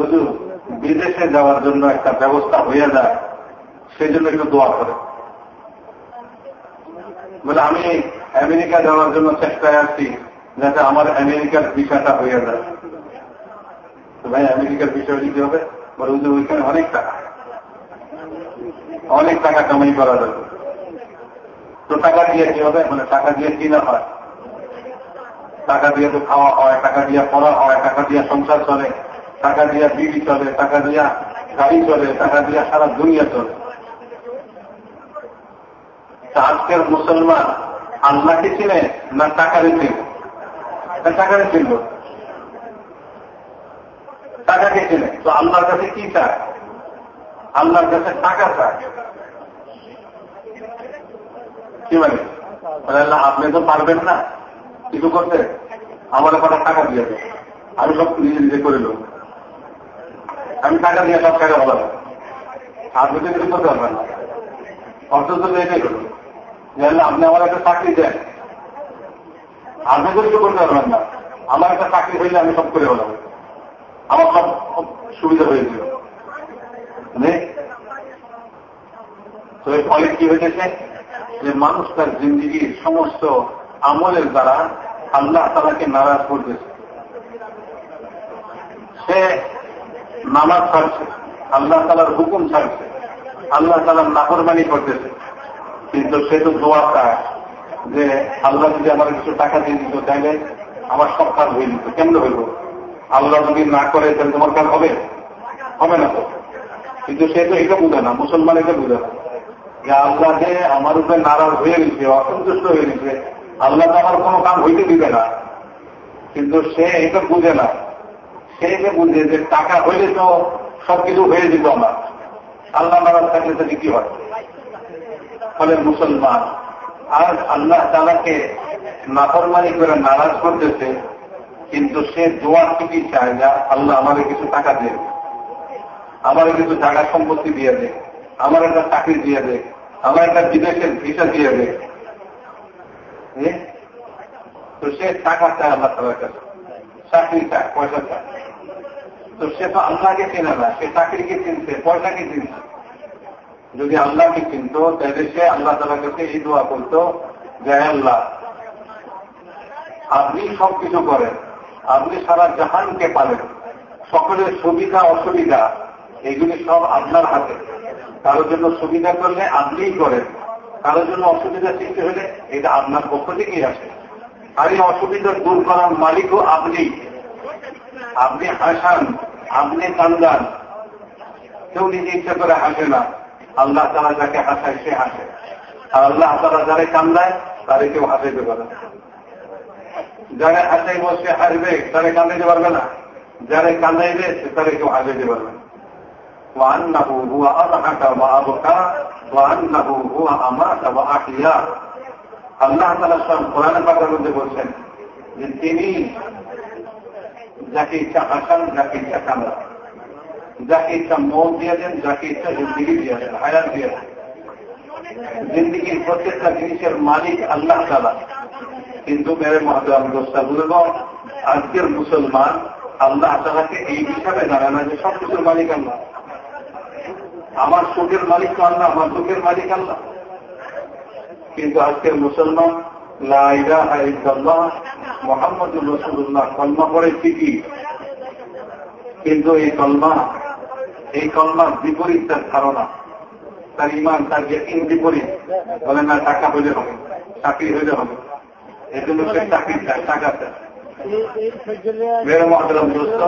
বিদেশে যাওয়ার জন্য একটা ব্যবস্থা হয়ে যায়। সেই জন্য একটু দোয়া করে। বলে, আমি আমেরিকা যাওয়ার জন্য চেষ্টায় আছি, যাতে আমার আমেরিকার ভিসাটা হয়ে যায়। তো ভাই, আমেরিকার বিষয় কি হবে বলে হুজুর ওইখানে অনেক টাকা। অনেক টাকা কামাই করা যাবে তো টাকা দিয়ে কি হবে? মানে টাকা দিয়ে কিনা হয়। টাকা দিয়ে তো খাওয়া হয়, টাকা দিয়ে পড়া হয়, টাকা দিয়ে সংসার চলে, টাকা দিয়া বিড়ি চলে, টাকা দিয়া গাড়ি চলে, টাকা দিয়ে সারা দুনিয়া চলে। আজকের মুসলমান আল্লাহকে চিনে না টাকারে চিনে না টাকারে চিনল টাকাকে চিনে তো আল্লাহর কাছে কি চায়? আল্লাহর কাছে টাকা চায়। কি মানে? আল্লাহ, আপনি তো পারবেন না। কিছু করতে। আমার কটা টাকা দিয়ে দেবে আমি সব নিজে নিজে করে নেব। আমি টাকা দিয়ে সব টাকা বলাবো আপনি তো কিছু করতে পারবেন না। অথচ তো এটাই হলো আপনি আমার একটা চাকরি দেন। আপনি কিছু করতে পারবেন না। আমার একটা চাকরি হইলে আমি সব করে বলাবো। আমার সব সুবিধা হয়েছিল তো এর ফলে কি হয়েছে যে মানুষ তার জিন্দিগির সমস্ত আমলের দ্বারা আল্লাহ তালাকে নারাজ করতেছে। সে নামাজ ছাড়ছে। আল্লাহ তালার হুকুম ছাড়ছে। আল্লাহ তালার নাফরমানি করতেছে। কিন্তু সে তো দোয়া চায় যে আল্লাহ যদি আমার কিছু টাকা দিয়ে দিত, তাইলে আমার সব কাজ হয়ে দিত কেমন হইব আল্লাহ যদি না করে, তাহলে তোমার কাজ হবে? হবে না তো। কিন্তু সে তো এটা বুঝে না, মুসলমান এটা বুঝে না। যে আল্লাহ যে আমার উপরে নারাজ হয়ে গেছে, অসন্তুষ্ট হয়ে গেছে, আল্লাহ তো আমার কোনো কাম হইতে দিবে না। কিন্তু সে এটা বুঝে না। সে যে বুঝে যে টাকা হইলে তো সবকিছু হয়ে যেত আমার। আল্লাহ নারাজ থাকলে তো কি হয়? ফলে মুসলমান। আর আল্লাহ তালাকে নাফরমানি করে নারাজ করতেছে, কিন্তু সে দোয়া ঠিকই চায় যা আল্লাহ আমাদের কিছু টাকা দেবে আমার কিছু জায়গা সম্পত্তি দিয়ে দেয় আমার একটা চাকরি দিয়ে দেয় আমার একটা বিদেশের ভিসা দিয়ে দেয় তো সে টাকা চায় আল্লাহ তালার কাছে, চাকরি চায়, পয়সা চায়। তো সে তো আল্লাহকে চেনে না, সে চাকরিকে চিনছে, পয়সাকে চিনছে। যদি আল্লাহকে চিনত, তাহলে সে আল্লাহ তালার কাছে এই দোয়া করতো যে আল্লাহ, আপনি সব কিছু করেন, আপনি সারা জাহানকে পারেন সকলের সুবিধা, অসুবিধা, এগুলি সব আপনার হাতে। কারোর জন্য সুবিধা করলে আপনিই করেন, কারোর জন্য অসুবিধা সৃষ্টি হলে এটা আপনার পক্ষ থেকেই আসে। আর এই অসুবিধা দূর করার মালিকও আপনি। আপনি হাসান, আপনি কান্দান, কেউ নিজে ইচ্ছা করে হাসে না। আল্লাহ তারা যাকে হাসায় সে হাসে আর আল্লাহ তারা যারা কান্দায় তারে কেউ হাসাইতে পারে যারা হাসাইব সে হাসবে তারে কান্দাইতে পারবে না যারা কান্দাইবে তারে কেউ হাসাইতে পারবে না وأنه هو أضحك وأبكى وأنه هو أمات وأحيا আল্লাহ তালা সব কোরআন পাকের মধ্যে বলছেন যে তিনি যাকে ইচ্ছা হাসান যাকে ইচ্ছা কামড়া যাকে ইচ্ছা মৌ দিয়ে দেন যাকে ইচ্ছা জিন্দিগি দিয়ে দেন, হায়াত দিয়ে দেন। জিন্দিগির প্রত্যেকটা জিনিসের মালিক আল্লাহ তালা কিন্তু মেরে মহাদাম দোস্তা বলব আজকের মুসলমান আল্লাহ তালাকে এই হিসাবে জানে না যে সব কিছুর মালিক আল্লাহ। আমার সুখের মালিক তো আল্লাহ, আমার সুখের মালিক আল্লাহ। কিন্তু আজকের মুসলমান মোহাম্মদ রসুল্লাহ কলমা পড়ে ঠিকই। কিন্তু এই কলমা এই কলমার বিপরীত তার ধারণা। তার ইমান তার ইন বিপরীত। বলে না টাকা হইলে হবে। চাকরি হইলে হবে। এজন্য জন্য সে চাকরি চায় টাকা চায়। মেরে মহাদাম দোস্ত।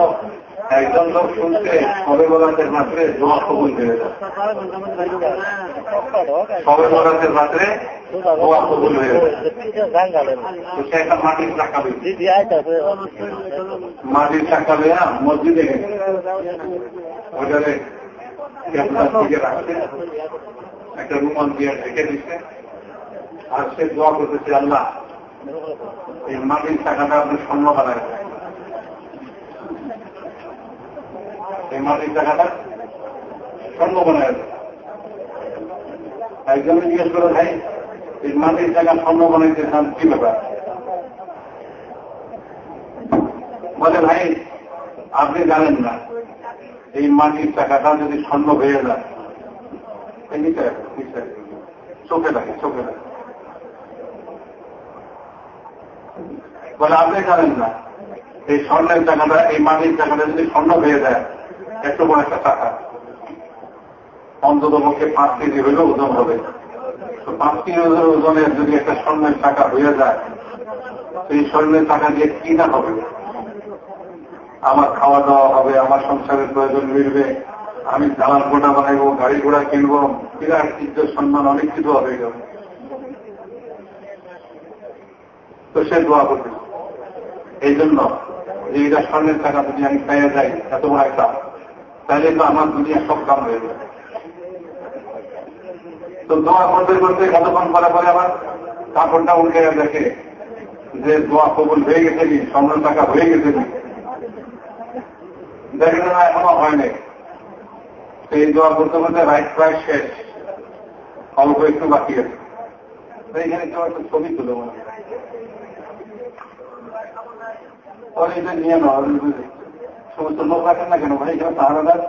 একজন লোক শুনছে সবে বরাতের মাত্রে দোয়া কবুল যায় সবে বরাতের মাত্রে দোয়া কবুল হয়ে সে একটা মাটির টাকা মাটির টাকা না মসজিদে রাখছে একটা রুমাল দিয়ে ঢেকে দিচ্ছে আর সে দোয়া করতেছে আল্লাহ, এই মাটির টাকাটা আপনি বানায় এই মাটির টাকাটা স্বর্ণ বানায় একজনে জিজ্ঞেস করে, ভাই, এই মাটির টাকা স্বর্ণ বানাইতে চান কি ব্যাপার? বলে, ভাই, আপনি জানেন না, এই মাটির টাকাটা যদি স্বর্ণ হয়ে যায় চোখে লাগে চোখে লাগে বলে, আপনি জানেন না, এই স্বর্ণের টাকাটা, এই মাটির টাকাটা যদি স্বর্ণ হয়ে যায় এত বড় একটা টাকা। অন্তত পক্ষে পাঁচ কেজি হইলেও ওজন হবে। তো পাঁচ কেজি ওজনের যদি একটা স্বর্ণের টাকা হয়ে যায়, সেই স্বর্ণের টাকা দিয়ে কি না হবে? আমার খাওয়া দাওয়া হবে, আমার সংসারের প্রয়োজন মিলবে আমি দালাল গোটা বানাইবো, গাড়ি ঘোড়া কিনবো, বিরাট ইজ্জত, সম্মান, অনেক কিছু হবে তো সে দোয়া করবে। এই জন্য যে এটা স্বর্ণের টাকা যদি আমি পেয়ে যাই, এত বড় একটা তাহলে তো আমার দুনিয়া সব কাম হয়ে যাবে। তো দোয়া করতে করতে কতক্ষণ পরে পরে আবার কাপড়টা উঠে দেখে যে দোয়া কবুল হয়ে গেছে নি স্বর্ণের টাকা হয়ে গেছে নি। দেখে না, এখনও হয় নাই। সেই দোয়া করতে করতে রাইট প্রায় শেষ। অল্প একটু বাকি আছে। এইখানে কেউ একটা ছবি তুলো মনে এটা নিয়ে নেওয়া রাখেন না কেন? ভাই, এখানে তাহারাদার?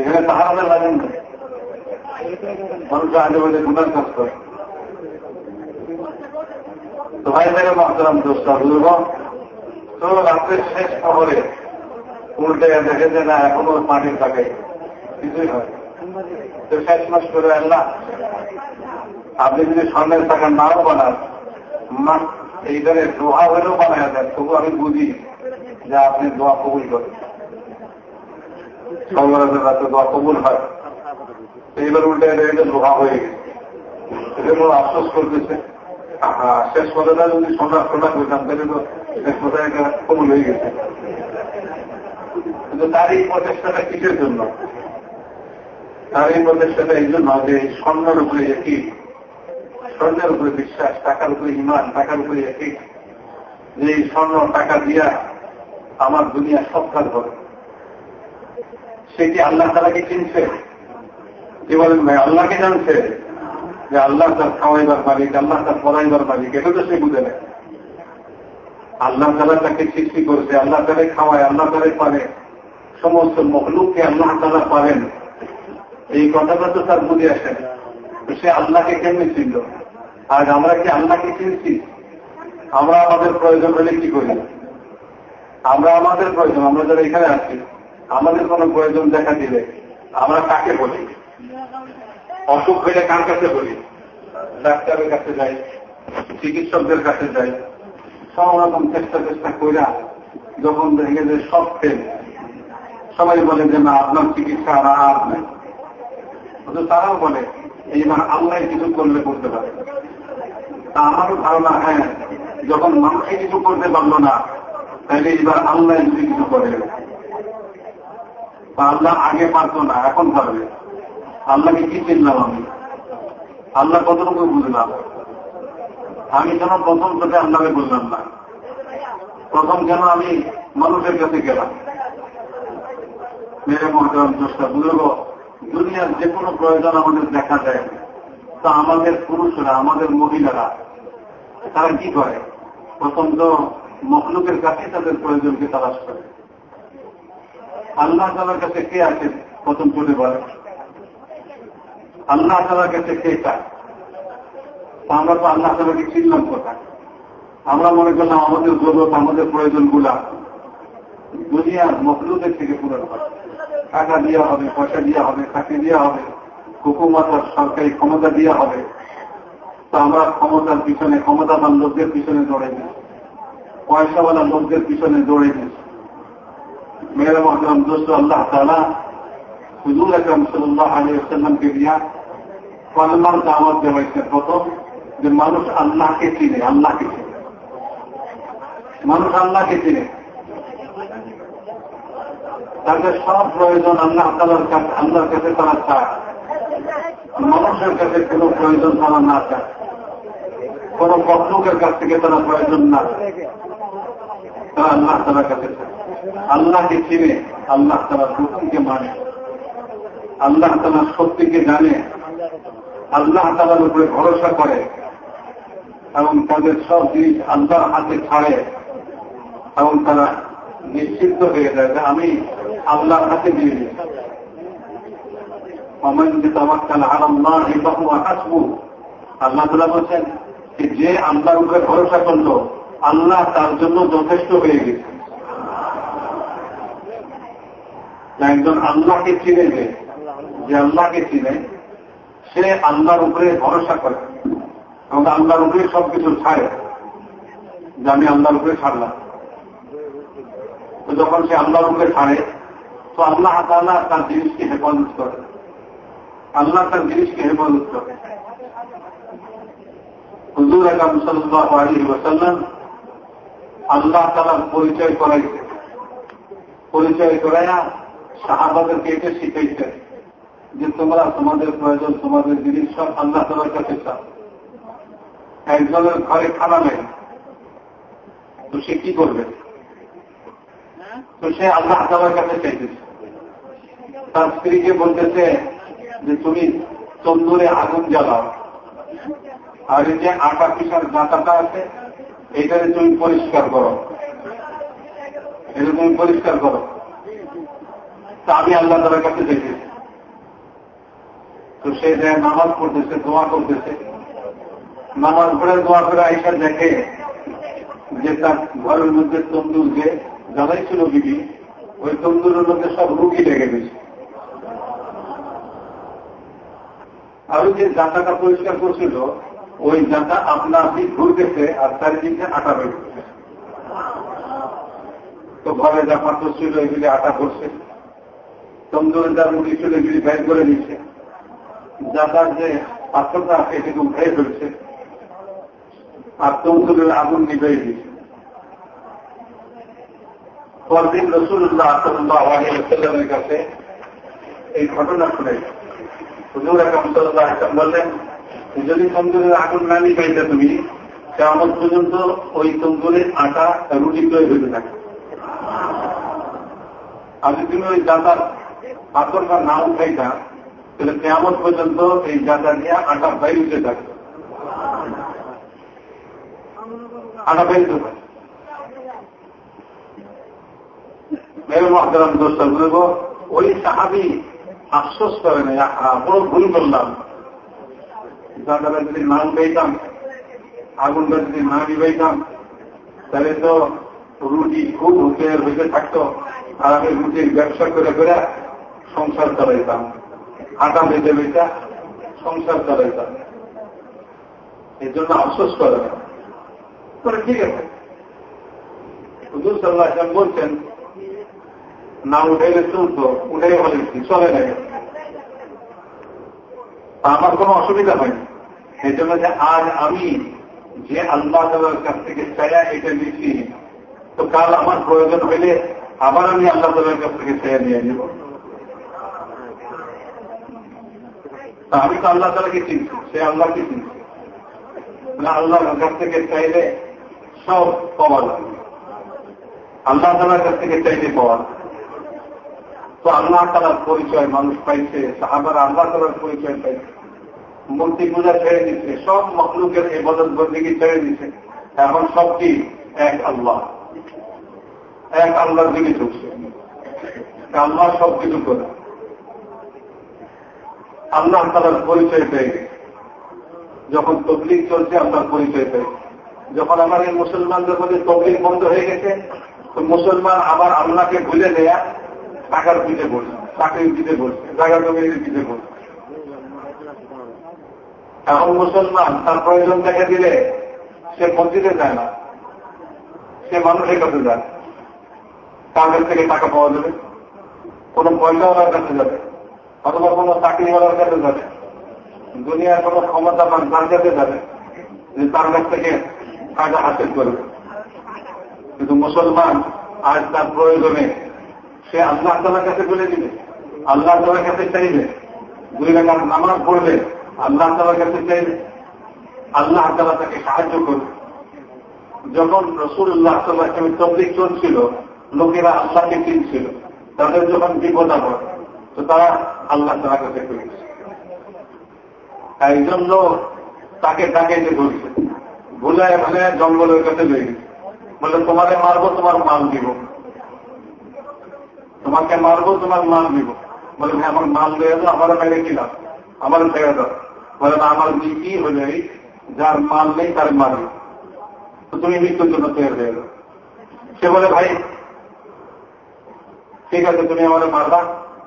এখানে তাহারাদার লাগেন না? মানুষ গুণার তো ভাই দোষটা বুঝব তো রাত্রের শেষ খবরে উল্টে যে না, এখনও মাটির থাকে কিছুই হয় তো শেষ মাস করে আপনি যদি স্বর্ণের টাকা নাও বানান এইখানে দোহা হলেও বানায় দেন, তবু আমি বুঝি যে আপনি দোয়া কবুল করেন। সর্বরাজের রাতে দোয়া কবুল হয়। এইবার উল্টে এটা লোহা হয়ে গেছে। এজন্য আফসোস করতেছে। শেষ কথাটা যদি সোনা সোনা করতাম, তাহলে তো শেষ কথা একটা কবুল হয়ে গেছে। কিন্তু তার এই প্রচেষ্টাটা কিসের জন্য? তার এই প্রচেষ্টাটা এই জন্য যে স্বর্ণের উপরে একই স্বর্ণের উপরে বিশ্বাস, টাকার উপরে ইমান, টাকার উপরে একই যে স্বর্ণ, টাকা দিয়া আমার দুনিয়া সব কাজ হবে। সে কি আল্লাহ তালাকে চিনছে। কি বলেন ভাই, আল্লাহকে জানছে যে আল্লাহ তার খাওয়াইবার মালিক আল্লাহ তার পড়াইবার মালিক এটা তো সে বুঝে নেয়। আল্লাহ তালা তাকে সৃষ্টি করছে, আল্লাহ তালে খাওয়ায়, আল্লাহ তালে পারে। সমস্ত মহলুককে আল্লাহ তালা পারেন। এই কথাটা তো তার বুঝে আসে সে আল্লাহকে কেমনি চিনল? আজ আমরা কি আল্লাহকে চিনছি? আমরা আমাদের প্রয়োজন হলে কি করি? আমরা আমাদের প্রয়োজন, আমরা যারা এখানে আছি, আমাদের কোন প্রয়োজন দেখা দিলে আমরা কাকে বলি? অসুখ হইলে কার কাছে বলি? ডাক্তারের কাছে যাই, চিকিৎসকদের কাছে যাই সব রকম চেষ্টা চেষ্টা কইরা যখন দেখে যে সব ফেল সবাই বলে যে না, আপনার চিকিৎসা আর আর নাই। তারাও বলে এই এইবার আল্লাহ কিছু করলে করতে পারে। তা আমারও ধারণা হ্যাঁ যখন মানুষে কিছু করতে পারল না তাহলে এবার আল্লাহ যদি কিছু করে আল্লাহ আগে পারতো না, এখন পারবে। আল্লাহকে কি চিনলাম আমি? আল্লাহ কতটুকু বুঝলাম? আমি কেন প্রথম থেকে আল্লাহকে বুঝলাম না। প্রথম কেন আমি মানুষের কাছে গেলাম? মেরে মহতরম চেষ্টা বুঝব দুনিয়ার যে কোনো প্রয়োজন আমাদের দেখা যায়। তা আমাদের পুরুষরা, আমাদের মহিলারা, তারা কি করে? প্রথম তো মখলুকের কাছে তাদের প্রয়োজনকে তালাশ করে। আল্লাহ তালার কাছে কে আছে প্রথম চলে বলে? আল্লাহ তালার কাছে কে চায়? আমরা তো আল্লাহ তালাকে চিনলাম কোথায়? আমরা মনে করলাম আমাদের জরুরত আমাদের প্রয়োজনগুলা দুনিয়ার মখলুকের থেকে পূরণ হয়। টাকা দেওয়া হবে, পয়সা দেওয়া হবে, চাকরি দেওয়া হবে, হুকুমত, সরকারি ক্ষমতা দেওয়া হবে। তো আমরা ক্ষমতার পিছনে, ক্ষমতাবান লোকদের পিছনে দৌড়ে দিই পয়সাওয়ালা লোকদের পিছনে দৌড়ে দিই মেয়েরা মহতরম, দোস্ত, আল্লাহ তালা হুজুর আকরম সাল্লাহ আলী সাল্লামকে দিয়া কলমার দাওয়াত দেওয়াইছে। প্রথম যে মানুষ আল্লাহকে চিনে আল্লাহকে চিনে। মানুষ আল্লাহকে চিনে। তাদের সব প্রয়োজন আল্লাহ তালার কাছে, আল্লাহর কাছে তারা চায়। মানুষের কাছে কোন প্রয়োজন তারা না চায়। কোন কখলোকের কাছ থেকে তারা প্রয়োজন না তারা আল্লাহ তালার কাছে আল্লাহকে চিনে, আল্লাহ তালার হুকুমকে মানে। আল্লাহ তালার সত্যিকে জানে। আল্লাহ তালার উপরে ভরসা করে। এবং তাদের সব জিনিস আল্লাহর হাতে ছাড়ে। এবং তারা নিশ্চিন্ত হয়ে যায় যে আমি আল্লাহর হাতে দিয়ে দিচ্ছি আল্লাহ তালা বলছেন যে আল্লাহর উপরে ভরসা করল আল্লাহ তার জন্য যথেষ্ট হয়ে গেছে। একজন আল্লাহকে চিনে যে যে আল্লাহকে চিনে, সে আল্লাহর উপরে ভরসা করে। এবং আল্লাহর উপরে সবকিছু ছাড়ে, যে আমি আল্লাহর উপরে ছাড়লাম। তো যখন সে আল্লাহর উপরে ছাড়ে, তো আল্লাহ তাল্লাহ তার জিনিসকে হেফাজত করে। আল্লাহ তার জিনিসকে হেফাজত করে। হুজুর আকাম সাল্লাহ আলী ওসাল্লাম আল্লাহ তালার পরিচয় করাইছে পরিচয় করাইয়া সাহাবাদেরকে এটা শিখাইছে যে তোমরা তোমাদের প্রয়োজন, তোমাদের জিনিস সব আল্লাহ তালার কাছে চাও। একজনের ঘরে খানা নেই, তো সে কি করবে? তো সে আল্লাহ তালার কাছে চাইতেছে। তার স্ত্রীকে বলতেছে যে, তুমি তন্দুরে আগুন জ্বালাও। আর এই যে আটা পিসার দাঁতাটা আছে এইটারে তুমি পরিষ্কার করো। এটা তুমি পরিষ্কার করো। তা আমি আল্লাহ তালার কাছে চাইতেছি তো সে যে নামাজ পড়তেছে, দোয়া করতেছে। নামাজ পড়ে, দোয়া করে আইসা দেখে যে তার ঘরের মধ্যে তন্দুর যে জ্বালাইছিল বিবি, ওই তন্দুরের মধ্যে সব রুগী লেগে গেছে। আর যে জাতাটা পরিষ্কার করছিল ওই জাতা আপনা আপনি ঘুরতেছে আর চারিদিকে আটা বের করছে তো ঘরে যা পাথর ছিল, এগুলি আটা করছে তন্দুরে যা রুগী ছিল, এগুলি বের করে নিচ্ছে জাতার যে পাথরটা আছে এটাকে উঠে ফেলছে। আর তন্দুরের আগুন নিবে দিচ্ছে পরদিন রসুল্লাহ সাল্লাহ আলিয়াল্লামের কাছে এই ঘটনা শুনে হুজুর একম বললেন যদি তন্দুরের আগুন না নিবাইতে তুমি কেমন পর্যন্ত ওই তন্দুরের আটা রুটি তৈরি হতে থাকে। আর যদি তুমি ওই জাতার পাথরটা না উঠাইতা তাহলে কেমন পর্যন্ত এই জাতা নিয়ে আটা বাইরে উঠে থাকবে আটা বাইরে থাকে। মেরে মহতারাম দোষটা ওই সাহাবি আফসোস করে না বড় ভুল করলাম। দাদারা যদি না উঠাইতাম আগুনটা যদি না নিবাইতাম তাহলে তো রুটি খুব হতে হইতে থাকতো, আর আমি রুটির ব্যবসা করে করে সংসার চালাইতাম, আটা বেঁধে বেঁচা সংসার চালাইতাম। এর জন্য আফসোস করে না ঠিক আছে। হুজুর সাল্লাহ বলছেন, না উঠেলে চলতো উঠে বলে চলে নাই। আমার কোনো অসুবিধা হয়নি। সেজন্য যে আজ আমি যে আল্লাহ তালার কাছ থেকে চায়া এটা নিচ্ছি তো কাল আমার প্রয়োজন হইলে আবার আমি আল্লাহ তালার কাছ থেকে চায়া নিয়ে নেব। আমি তো আল্লাহ তালাকে চিনছি, সে আল্লাহকে চিনছি। না মানে আল্লাহর কাছ থেকে চাইলে সব পাওয়া যাবে আল্লাহ তালার কাছ থেকে চাইলে পাওয়া তো আল্লাহ তালার পরিচয় মানুষ পাইছে আবার আল্লাহ তালার পরিচয় পাইছে। মূর্তি পূজা ছেড়ে দিচ্ছে সব মখলুকের এবাদত বন্দিকে ছেড়ে দিচ্ছে এখন সব কি? এক আল্লাহ। এক আল্লাহর দিকে চলছে আল্লাহ সব কিছু করে। আল্লাহ তালার পরিচয় পেয়ে যখন তবলিগ চলছে আল্লাহর পরিচয় পেয়ে যখন এই মুসলমানদের মধ্যে তবলিগ বন্ধ হয়ে গেছে, তো মুসলমান আবার আল্লাহকে ভুলে দেয়া টাকার পিঠে বলছে চাকরির পিঠে বলছে জায়গা জমির পিঠে বলছে এখন মুসলমান তার প্রয়োজন দেখা দিলে সে মসজিদে যায় না। সে মানুষের কাছে যায়। কাছ থেকে টাকা পাওয়া যাবে। কোন পয়সাওয়ালার কাছে যাবে। অথবা কোন চাকরিওয়ালার কাছে যাবে। দুনিয়ার কোনো ক্ষমতা পান তার কাছে যাবে যে তার কাছ থেকে টাকা হাসিল করবে। কিন্তু মুসলমান আজ তার প্রয়োজনে সে আল্লাহ তালার কাছে বলে দিবে। আল্লাহ তালার কাছে চাইবে, দুই রাখার নামাজ পড়বে। আল্লাহ তালার কাছে চাইবে আল্লাহ তালা তাকে সাহায্য করবে যখন রসুল্লাহ সাল্লাহ তবলিক চলছিল, লোকেরা আল্লাহকে চিনছিল তাদের যখন বিপদ আপদ, তো তারা আল্লাহ তালার কাছে করেছে একজন লোক তাকে ডাকাইতে ধরছে ভুলায় ভালে জঙ্গলের কাছে লয়ে বলে তোমাকে মারবো, তোমার মাল দিব। তোমাকে মারবো, তোমার মাল দিব। বলে ভাই আমার মাল দিয়ে দাও আমার মেরে কিলাম আমার ছেড়ে দাও। বলে, না, আমার নীতি হলে যার মাল নেই, তার মারবে তো তুমি মৃত্যুর জন্য তৈরি হয়ে যাও সে বলে, ভাই, ঠিক আছে, তুমি আমাদের মারবা,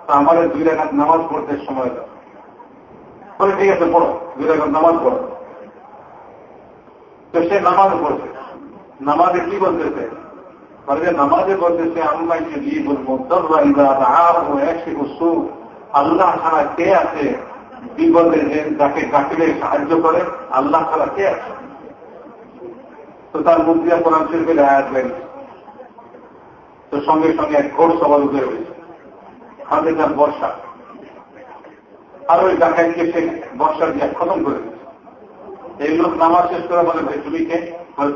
তা আমাদের দুই রেখাত নামাজ পড়তে সময় দাও। বলে, ঠিক আছে, পড়ো, দুই রেখাত নামাজ পড়ো। তো সে নামাজ পড়ছে। নামাজে কি বলতেছে? বলে নামাজে বলতেছে আল্লাহ জীবন আল্লাহ ছাড়া কে আছে বিপদে যাকে কাটিলে সাহায্য করে, আল্লাহ ছাড়া কে আছে? তো তার মুক্তিয়া কোরআন শরীফের বেরিয়েছে তো সঙ্গে সঙ্গে এক ঘোর সবার উঠে হাতে তার বর্ষা। আর ওই ডাকাইকে সে বর্ষা দিয়ে খতম করে দিচ্ছে এই লোক নামাজ শেষ করে বলে, ভাই, তুমি কে?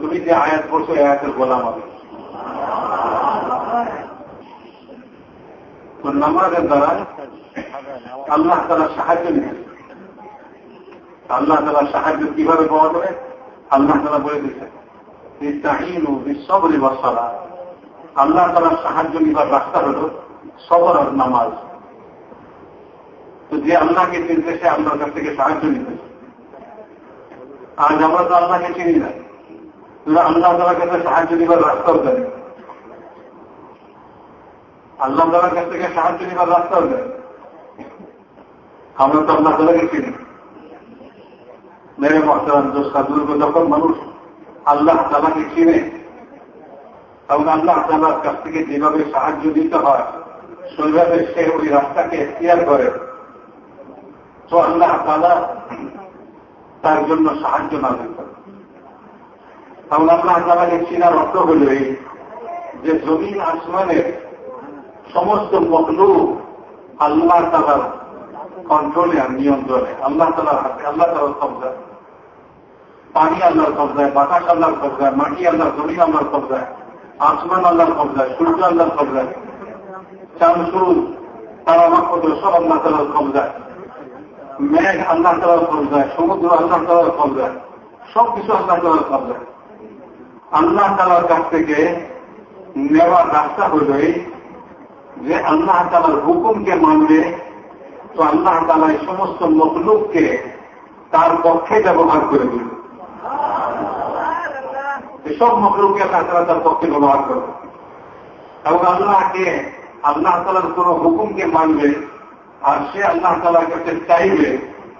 তুমি যে আয়াত এই আয়াতের গোলাম হবে তো নামাজের দ্বারা আল্লাহ তালা সাহায্য নিতে আল্লাহ তালা সাহায্য কীভাবে পাওয়া যাবে? আল্লাহ তালা বলে দিচ্ছে বিশ্বরি বসারা আল্লাহ তালার সাহায্য নিবার রাস্তা হল সবর আর নামাজ। তো যে আল্লাহকে চিনতে সে আল্লাহর কাছ থেকে সাহায্য নিতে আজ আমরা তো আল্লাহকে চিনি না। আল্লাহ তালার কাছে সাহায্য নিবার রাস্তাও জানি আল্লাহ তালার কাছ থেকে সাহায্য নিবার রাস্তাও জানি আমরা তো আল্লাহ তালাকে চিনি। মেরে মহতারাম দোষা দুর্গ যখন মানুষ আল্লাহ তালাকে চিনে, তখন আল্লাহ তালার কাছ থেকে যেভাবে সাহায্য দিতে হয় সেইভাবে সে ওই রাস্তাকে এখতিয়ার করে। তো আল্লাহ তালা তার জন্য সাহায্য না দিতে তখন আল্লাহ তালাকে চিনার অর্থ হল এই যে জমিন আসমানের সমস্ত মকলু আল্লাহ তালার কন্ট্রোলে আর নিয়ন্ত্রণে। আল্লাহ তালার হাতে, আল্লাহ তালার কবজায়। পানি আল্লাহর কবজায়, বাতাস আল্লাহর কবজায়, মাটি আল্লাহর জমিন আল্লাহর কবজায়, আসমান আল্লাহর কবজায়, সূর্য আল্লাহর কবজায়, চাঁদ, সূর্য, তারা নক্ষত্র সব আল্লাহ তালার কবজায়। মেঘ আল্লাহ তালার কবজায়, সমুদ্র আল্লাহ তালার কবজায় সব কিছু আল্লাহ তালার কবজায়। আল্লাহ তালার কাছ থেকে নেওয়ার রাস্তা হল যে আল্লাহ তালার হুকুমকে মানবে তো আল্লাহ তালা এই সমস্ত মকলুককে তার পক্ষে ব্যবহার করে দিল এসব মকলুককে আল্লাহ তালা তার পক্ষে ব্যবহার করবে। এবং আল্লাহকে আল্লাহ তালার কোন হুকুমকে মানবে আর সে আল্লাহ তালার কাছে চাইবে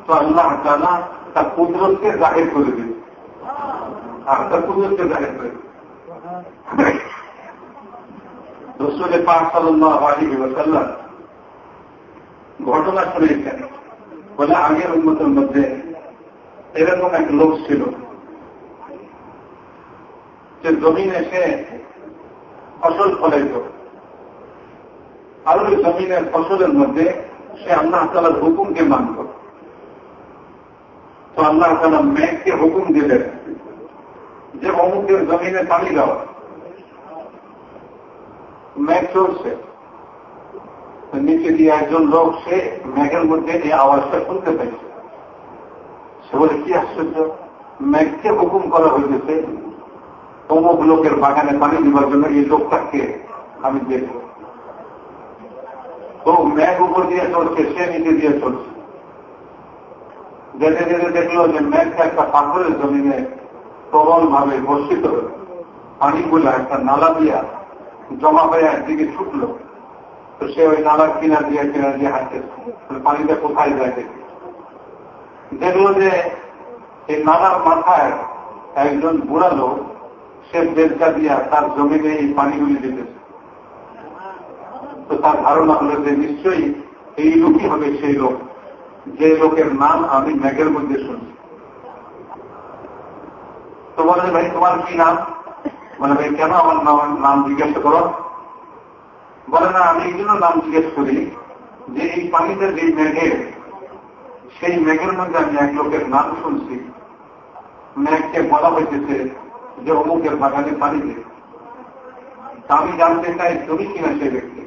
তো আল্লাহ তালা তার কুদরতকে জাহির করে দিবে। আর তার কুদরতকে জাহির করে রসুলের পাক সাল্লাহ আলী সাল্লাম ঘটনা শুনেছেন বলে আগের উন্নতের মধ্যে এরকম এক লোক ছিল। যে জমিন এসে ফসল ফলাইত। আর ওই জমিনের ফসলের মধ্যে সে আল্লাহ তালার হুকুমকে মানত। তো আল্লাহ তালা মেঘকে হুকুম দিলেন যে অমুকের জমিনে পানি দেওয়া মেঘ চলছে নিচে দিয়ে একজন লোক, সে মেঘের মধ্যে এই আওয়াজটা শুনতে পাইছে সে বলে, কি আশ্চর্য! মেঘকে হুকুম করা হয়েছে অমুক লোকের বাগানে পানি দেওয়ার জন্য এই লোকটাকে আমি দেখব। তো মেঘ উপর দিয়ে চলছে, সে নিচে দিয়ে চলছে। যেতে যেতে দেখল যে মেঘটা একটা পাথরের জমিনে প্রবল ভাবে বর্ষিত পানিগুলো একটা নালা দিয়া জমা হয়ে একদিকে ছুটলো। তো সে ওই নালার কিনার দিয়ে কিনার দিয়ে হাঁটতে পানিটা কোথায় যায় দেখে। দেখল যে এই নালার মাথায় একজন বুড়া লোক, সে বেলকা দিয়া তার জমিনে এই পানিগুলি দিতেছে। তো তার ধারণা হলো যে নিশ্চয়ই এই লোকই হবে সেই লোক। যে লোকের নাম আমি ম্যাগের মধ্যে শুনছি। তো বলে ভাই, তোমার কি নাম? বলে ভাই, কেন আমার নাম জিজ্ঞাসা করো? বলে না, আমি এই জন্য নাম জিজ্ঞেস করি যে এই পানিতে যে মেঘের সেই মেঘের মধ্যে আমি এক লোকের নাম শুনছি। মেঘকে বলা হইতেছে যে অমুকের বাগানে পানি দে আমি জানতে চাই, তুমি কিনা সেই ব্যক্তি?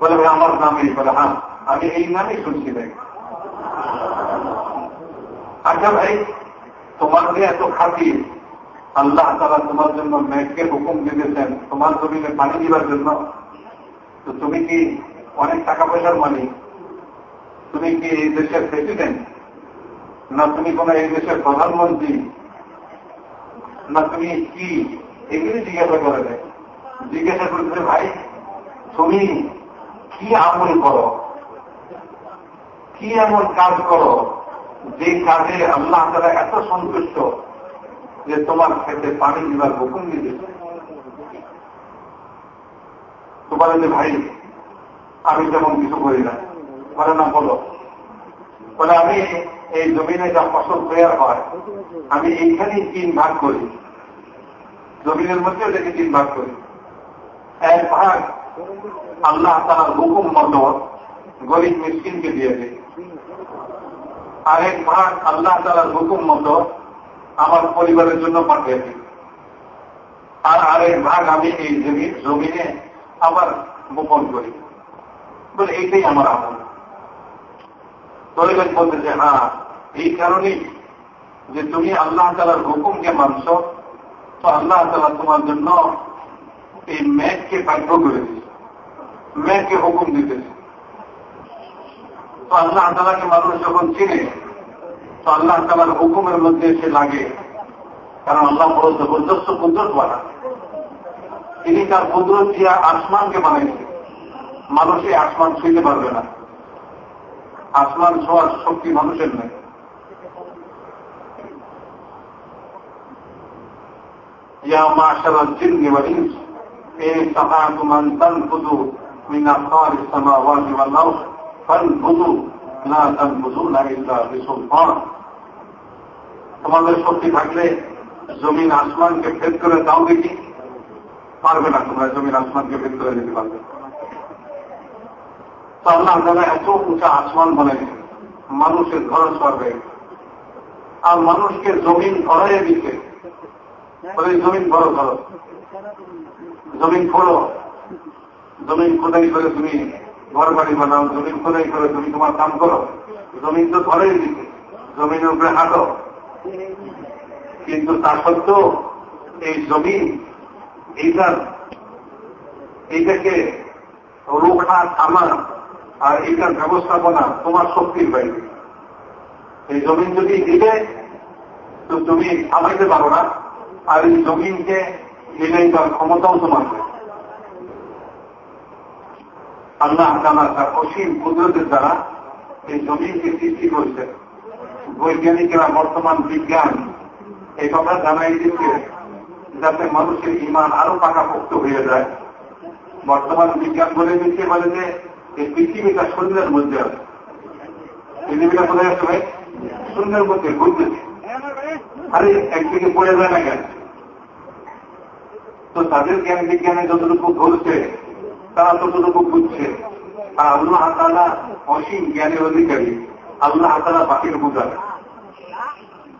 বলে ভাই, আমার নাম এই, বলে হ্যাঁ আমি এই নামই শুনছি ভাই। আচ্ছা ভাই, তোমার এত খাতির আল্লাহ তারা তোমার জন্য মেঘকে হুকুম দিতেছেন তোমার জমিনে পানি দিবার জন্য। তো তুমি কি অনেক টাকা পয়সার মালিক? তুমি কি এই দেশের প্রেসিডেন্ট না তুমি কোন এই দেশের প্রধানমন্ত্রী? না তুমি কি? এগুলি জিজ্ঞাসা করে দেয় জিজ্ঞাসা করতে ভাই, তুমি কি আমল করো? কি এমন কাজ করো যে কাজে আল্লাহ তারা এত সন্তুষ্ট? যে তোমার ক্ষেত্রে পানি দিবার হুকুম দিয়েছে তো বলে যে ভাই, আমি তেমন কিছু করি না। বলে, না, বলো। বলে, আমি এই জমিনে যা ফসল তৈরি হয়, আমি এইখানেই তিন ভাগ করি। জমিনের মধ্যে দেখে তিন ভাগ করি। এক ভাগ আল্লাহ তার হুকুম মতো গরিব মিসকিনকে দিয়ে দেয়। আরেক ভাগ আল্লাহ তালার হুকুম মতো আমার পরিবারের জন্য পাঠিয়ে দিই আর আরেক ভাগ আমি এই জমি জমিনে আবার গোপন করি। বলে, এইটাই আমার আমল। তৈলেন বলতে যে হ্যাঁ এই কারণেই যে তুমি আল্লাহ তালার হুকুমকে মানছ, তো আল্লাহ তালা তোমার জন্য এই ম্যাচকে বাধ্য করে দিচ্ছে ম্যাচকে হুকুম দিতেছে। তো আল্লাহ তালাকে মানুষ যখন চিনে তো আল্লাহ তালার হুকুমের মধ্যে এসে লাগে। কারণ আল্লাহ বড় জবরদস্ত কুদরত বানান তিনি তার কুদরত দিয়া আসমানকে বানাইছেন মানুষে আসমান ছুঁতে পারবে না। আসমান ছোঁয়ার শক্তি মানুষের নেই। ইয়া মাশার لا تنفذون إلا بسلطان তোমাদের শক্তি থাকলে জমিন আসমানকে ভেদ করে দাও দেখি পারবে না তোমরা জমিন আসমানকে ভেদ করে দিতে পারবে তো আল্লাহ তারা এত উঁচা আসমান বানাইছে মানুষের ঘর সরবে আর মানুষকে জমিন ধরাই দিচ্ছে বলে জমিন বড় ধরো জমিন খোলো জমিন খোদাই করে তুমি ঘর বাড়ি বানাও, জমিন খোদাই করে, তুমি তোমার কাম করো। জমিন তো ধরেই দিচ্ছে জমিনের উপরে হাঁটো। কিন্তু তা সত্ত্বেও এই জমিন এইটার এইটাকে রোখা, থামা আর এইটার ব্যবস্থাপনা তোমার শক্তির বাইরে। এই জমিন যদি দিলে, তো তুমি থামাইতে পারো না। আর এই জমিনকে মিলাই তার ক্ষমতাও তোমার আল্লাহ তালা তার অসীম কুদরতের দ্বারা এই জমিনকে সৃষ্টি করেছে। বৈজ্ঞানিকেরা, বর্তমান বিজ্ঞান, এই কথা জানাই দিচ্ছে যাতে মানুষের ইমান আরও পাকাপোক্ত হয়ে যায়। বর্তমান বিজ্ঞান বলে দিচ্ছে বলে যে এই পৃথিবীটা শূন্যের মধ্যে আছে। পৃথিবীটা কোথায় আছে ভাই? শূন্যের মধ্যে ঘুরতেছে আরে একদিকে পড়ে যায় না কেন? তো তাদের জ্ঞান বিজ্ঞানে যতটুকু ধরছে তারা ততটুকু বুঝছে। আর আল্লাহ তালা অসীম জ্ঞানের অধিকারী। আল্লাহ তারা পাখির পূজা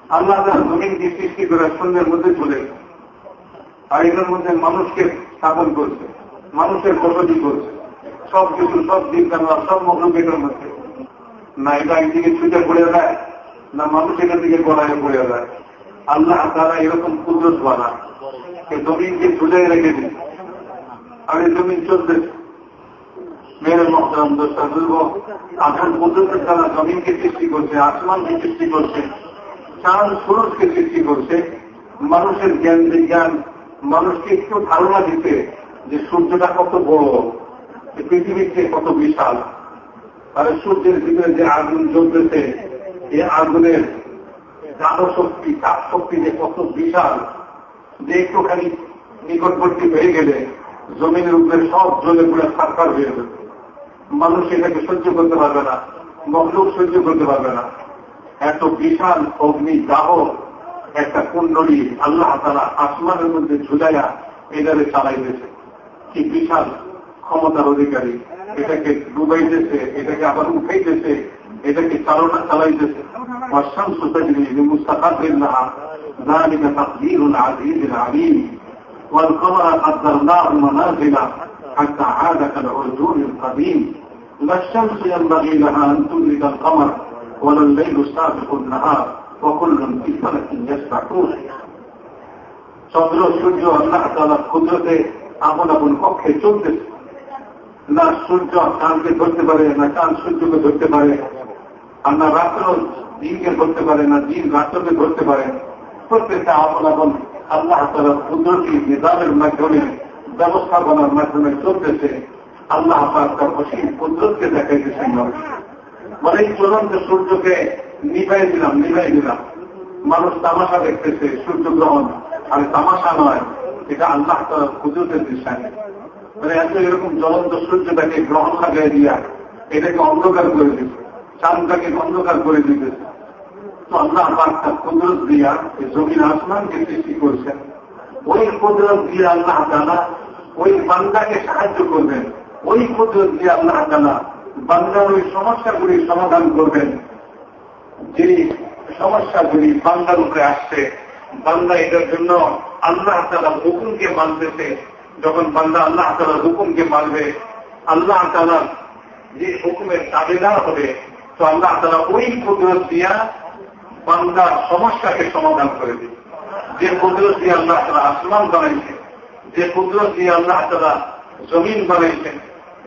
আল্লাহ তারা জমিনকে সৃষ্টি করে শূন্যের মধ্যে চলে আর এটার মধ্যে মানুষকে স্থাপন করছে। মানুষের বসতি করছে। সব কিছু সব দিক আল্লাহ, সব মহলুকের মধ্যে। না এটা একদিকে ছুটে পড়ে যায়, না মানুষ এখান থেকে গড়ায় পড়ে যায়। আল্লাহ তারা এরকম কুদরত বানা জমিনকে ছুটে রেখে দিন আর এই জমিন চলতেছে মেরে মহতরম দোষটা বলব এখন পর্যন্ত তারা জমিনকে সৃষ্টি করছে, আসমানকে সৃষ্টি করছে, চাঁদ, সুরজকে সৃষ্টি করছে। মানুষের জ্ঞান বিজ্ঞান, মানুষকে একটু ধারণা দিতে যে সূর্যটা কত বড় পৃথিবীর চেয়ে কত বিশাল। আর সূর্যের ভিতরে যে আগুন জ্বলতেছে, এই আগুনের শক্তি তাপ শক্তি যে কত বিশাল, যে একটুখানি নিকটবর্তী হয়ে গেলে জমিনের উপরে সব জ্বলে পুরো সাক্ষার হয়ে যাবে মানুষ এটাকে সহ্য করতে পারবে না মহলুক সহ্য করতে পারবে না এত বিশাল অগ্নি দাহ একটা কুণ্ডলী আল্লাহ তারা আসমানের মধ্যে ঝুলাইয়া এটারে চালাইতেছে কি বিশাল ক্ষমতার অধিকারী এটাকে ডুবাইতেছে এটাকে আবার উঠাইতেছে এটাকে চালনা চালাইতেছে والشمس تجري لمستقر لها ذلك تقدير العزيز العليم والقمر قدرناه منازل حتى عاد كالعرجون القديم لا الشمس ينبغي لها ان تدرك القمر ولا الليل سابق النهار وكل في فلك يسبحون চন্দ্র সূর্য আল্লাহ তালা ক্ষুদ্রতে আপন আপন কক্ষে চলতেছে না সূর্য চাঁদকে ধরতে পারে না চাঁদ সূর্যকে ধরতে পারে আর না রাত্র দিনকে ধরতে পারে না দিন রাত্রকে ধরতে পারে প্রত্যেকটা আপন আপন আল্লাহ তালা কুদরতি নিজামের মাধ্যমে ব্যবস্থাপনার মাধ্যমে চলতেছে। আল্লাহ তার অসীম কুদরতকে দেখাইতেছেন। মানুষ মানে এই চলন্ত সূর্যকে নিভাই দিলাম নিভাই দিলাম। মানুষ তামাশা দেখতেছে সূর্যগ্রহণ আর তামাশা নয়, এটা আল্লাহ তার কুদরতের দৃশ্যায় মানে এত এরকম জ্বলন্ত সূর্যটাকে গ্রহণ লাগাই দিয়া এটাকে অন্ধকার করে দিচ্ছে চাঁদটাকে অন্ধকার করে দিতেছে আল্লাহ তার কুদরত দিয়া জমিন আসমানকে সৃষ্টি করছেন। ওই কুদরত দিয়ে আল্লাহ তালা ওই বান্দাকে সাহায্য করবেন। ওই কুদরত দিয়ে আল্লাহ তালা বান্দার ওই সমস্যাগুলির সমাধান করবেন। যে সমস্যাগুলি বান্দার উপরে আসছে, বান্দা এটার জন্য আল্লাহ তালা হুকুমকে মানতেছে। যখন বান্দা আল্লাহ তালা হুকুমকে মানবে, আল্লাহ তালা যে হুকুমের দাবিদার হবে, তো আল্লাহ তালা ওই কুদরত দিয়া বান্দার সমস্যাকে সমাধান করে দিবে যে কুদরত দিয়ে আল্লাহ তালা আসমান বানাইছে, যে কুদরত দিয়ে আল্লাহ তালা জমিন বানাইছেন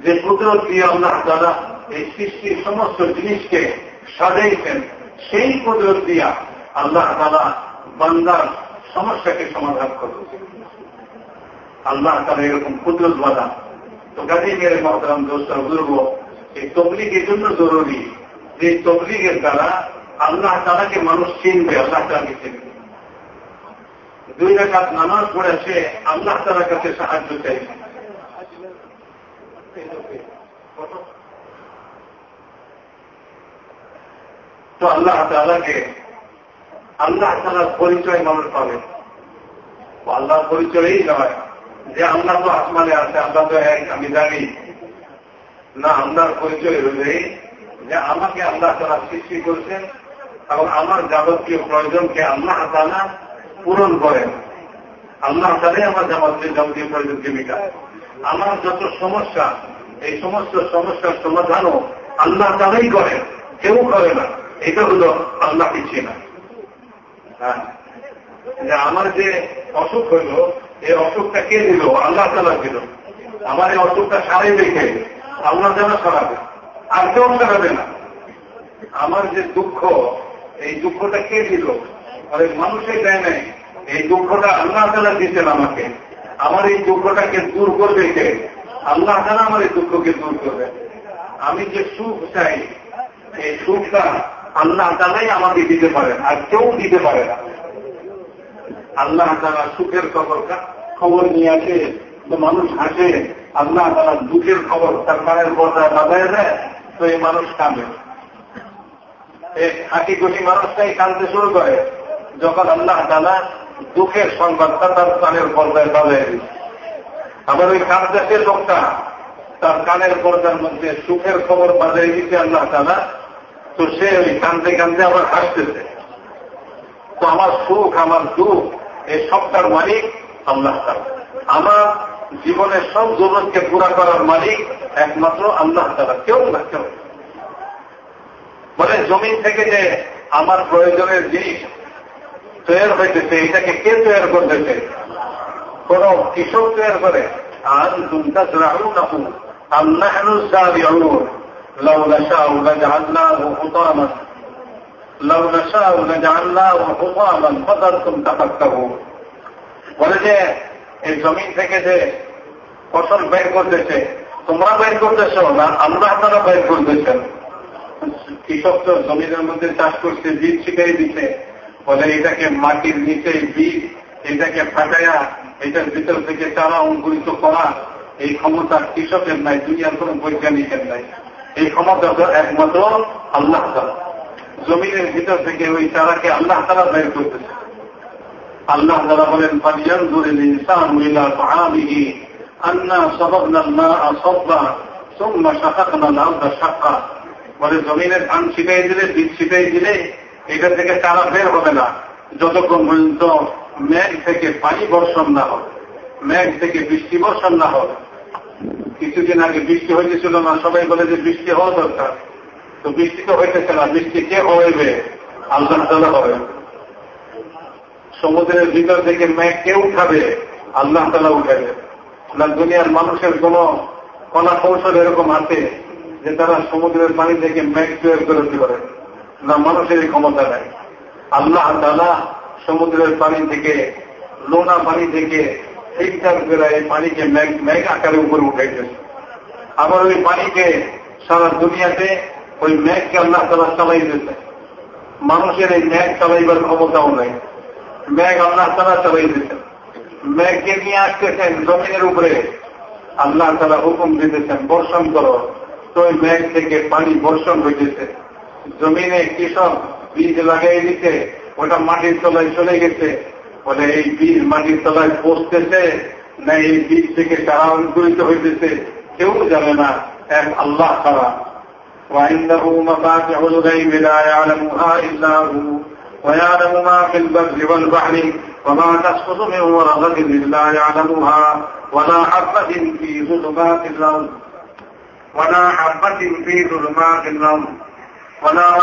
যে কুদরত দিয়ে আল্লাহ তালা এই সৃষ্টির সমস্ত জিনিসকে সাজাইছেন, সেই কুদরত দিয়া আল্লাহ তালা বান্দার সমস্যাকে সমাধান করবে আল্লাহ তালা এরকম কুদরত বাধা তো গাড়ি মেরে মহতরাম দোষটা বুঝব এই তবলিগ এই জন্য জরুরি, যে তবলিগের দ্বারা আল্লাহ তালাকে মানুষ চিনবে, আল্লাহ তালাকে চিনবে দুই রেখাত নামাজ পড়েছে আল্লাহ তালার কাছে সাহায্য চাইছে তো আল্লাহ তালাকে, আল্লাহ তালার পরিচয় মানুষ পাবে। আল্লাহর পরিচয়ই নয় যে আল্লাহ তো আসমানে আছে আল্লাহ তো এক, আমি জানি। না, আল্লাহর পরিচয় হলে যে আমাকে আল্লাহ তারা সৃষ্টি করছেন এবং আমার যাবতীয় প্রয়োজনকে আল্লাহ তালা পূরণ করেন। আল্লাহ তালাই আমার যাবতীয় যাবতীয় প্রয়োজনকে মিটায় আমার যত সমস্যা, এই সমস্ত সমস্যার সমাধানও আল্লাহ তালাই করেন, কেউ করে না। এটা হল আল্লাহ কিছু না হ্যাঁ আমার যে অসুখ হইল এই অসুখটা কে দিল? আল্লাহ তালা দিল। আমার এই অসুখটা সারাই রেখে আল্লাহ যেন সারাবে। আর কেউ সারাবে না। আমার যে দুঃখ এই দুঃখটা কে দিল? আরে মানুষই দেয় নাই। এই দুঃখটা আল্লাহ তালা দিচ্ছেন আমাকে। আমার এই দুঃখটাকে দূর করবে কে? আল্লাহ তালা আমার এই দুঃখকে দূর করবে। আমি যে সুখ চাই, এই সুখটা আল্লাহ তালাই আমাকে দিতে পারে আর কেউ দিতে পারে না। আল্লাহ তারা সুখের খবর খবর নিয়ে আসে, তো মানুষ হাসে, আল্লাহ তারা দুঃখের খবর তার মায়ের পর্দায় বাজায় দেয়, তো এই মানুষ কাঁদে। হাঁটি গুটি মানুষটাই কাঁদতে শুরু করে। যখন আল্লাহ তালা দুঃখের সংবাদটা তার কানের পর্দায় বাজায় দিচ্ছে আবার ওই কাঁদতে লোকটা তার কানের পর্দার মধ্যে সুখের খবর বাজায় দিচ্ছে আল্লাহ তালা তো সে ওই কান্দে কান্দে আবার হাসতেছে। তো আমার সুখ, আমার দুঃখ এই সবটার মালিক আল্লাহ তালা আমার জীবনের সব জরুরতকে পুরা করার মালিক একমাত্র আল্লাহ তালা কেউ না কেউ। বলে জমিন থেকে যে আমার প্রয়োজনের জিনিস তৈরি হইতেছে এটাকে কে তৈরি করতেছে কোন কৃষক তৈরি করে আর তুমটা রাহুল নাহু আল্লাহ لو نشاء لجعلناه حطاما لو نشاء لجعلناه حطاما فظلتم تفكرون বলে যে এই জমিন থেকে যে ফসল বের করতেছে তোমরা বের করতেছ না আল্লাহ তারা বের করতেছেন কৃষক তো জমিনের মধ্যে চাষ করছে, বীজ ছিটাই দিচ্ছে। বলে এটাকে মাটির নিচে বীজ, এটাকে ফাটাইয়া এটার ভিতর থেকে চারা অঙ্কুরিত করা, এই ক্ষমতা কৃষকের নাই, দুনিয়ার কোন বৈজ্ঞানিকের নাই। এই ক্ষমতা তো একমাত্র আল্লাহ তালা জমিনের ভিতর থেকে ওই চারাকে আল্লাহ তালা বের করতেছে। আল্লাহ তালা বলেন পালিয়ান ধরে ইনসান মিলা পাহাবিহি আন্না সববনা মা সব্বা, সুম্মা শাকাকনা লাউদা শাক্কা বলে জমিনের ধান ছিটাই দিলে, বীজ ছিটাই দিলে, এটা থেকে তারা বের হবে না। যতক্ষণ পর্যন্ত মেঘ থেকে পানি বর্ষণ না হবে, মেঘ থেকে বৃষ্টি বর্ষণ না হবে। কিছুদিন আগে বৃষ্টি হইতেছিল না, সবাই বলে যে বৃষ্টি হওয়া দরকার। তো বৃষ্টি তো হইতেছে না, বৃষ্টি কে হইবে? আল্লাহ তালা হবে সমুদ্রের ভিতর থেকে মেঘ কে উঠাবে? আল্লাহ তালা উঠাবে। না, দুনিয়ার মানুষের কোন কলা কৌশল এরকম আছে? যে তারা সমুদ্রের পানি থেকে মেঘ তৈরি করে দিতে পারে, না মানুষের ক্ষমতা নেই। আল্লাহ তালা সমুদ্রের পানি থেকে, লোনা পানি থেকে ঠিকঠাক করে এই পানিকে মেঘ মেঘ আকারে উপরে উঠাইতেছে। আবার ওই পানিকে সারা দুনিয়াতে ওই মেঘকে আল্লাহ তালা চালাই দিতেছে মানুষের এই মেঘ চালাইবার ক্ষমতাও নেই। মেঘ আল্লাহ তালা চালাই দিতেছেন মেঘকে নিয়ে আসতেছেন জমিনের উপরে। আল্লাহ তালা হুকুম দিতেছেন, বর্ষণ করো। ওই মেঘ থেকে পানি বর্ষণ হইতেছে জমিনে কৃষক বীজ লাগাই দিতে ওটা মাটির তলায় চলে গেছে বলে এই বীজ মাটির তলায় পচতেছে না এই বীজ থেকে চারা অঙ্কুরিত হইতেছে কেউ জানে না এক আল্লাহ ছাড়া وعنده مفاتح الغيب لا يعلمها إلا هو ويعلم ما في البر والبحر وما تسقط من ورقة إلا يعلمها ولا حبة في ظلمات الأرض ولا حبة في ظلمات الأرض. ولا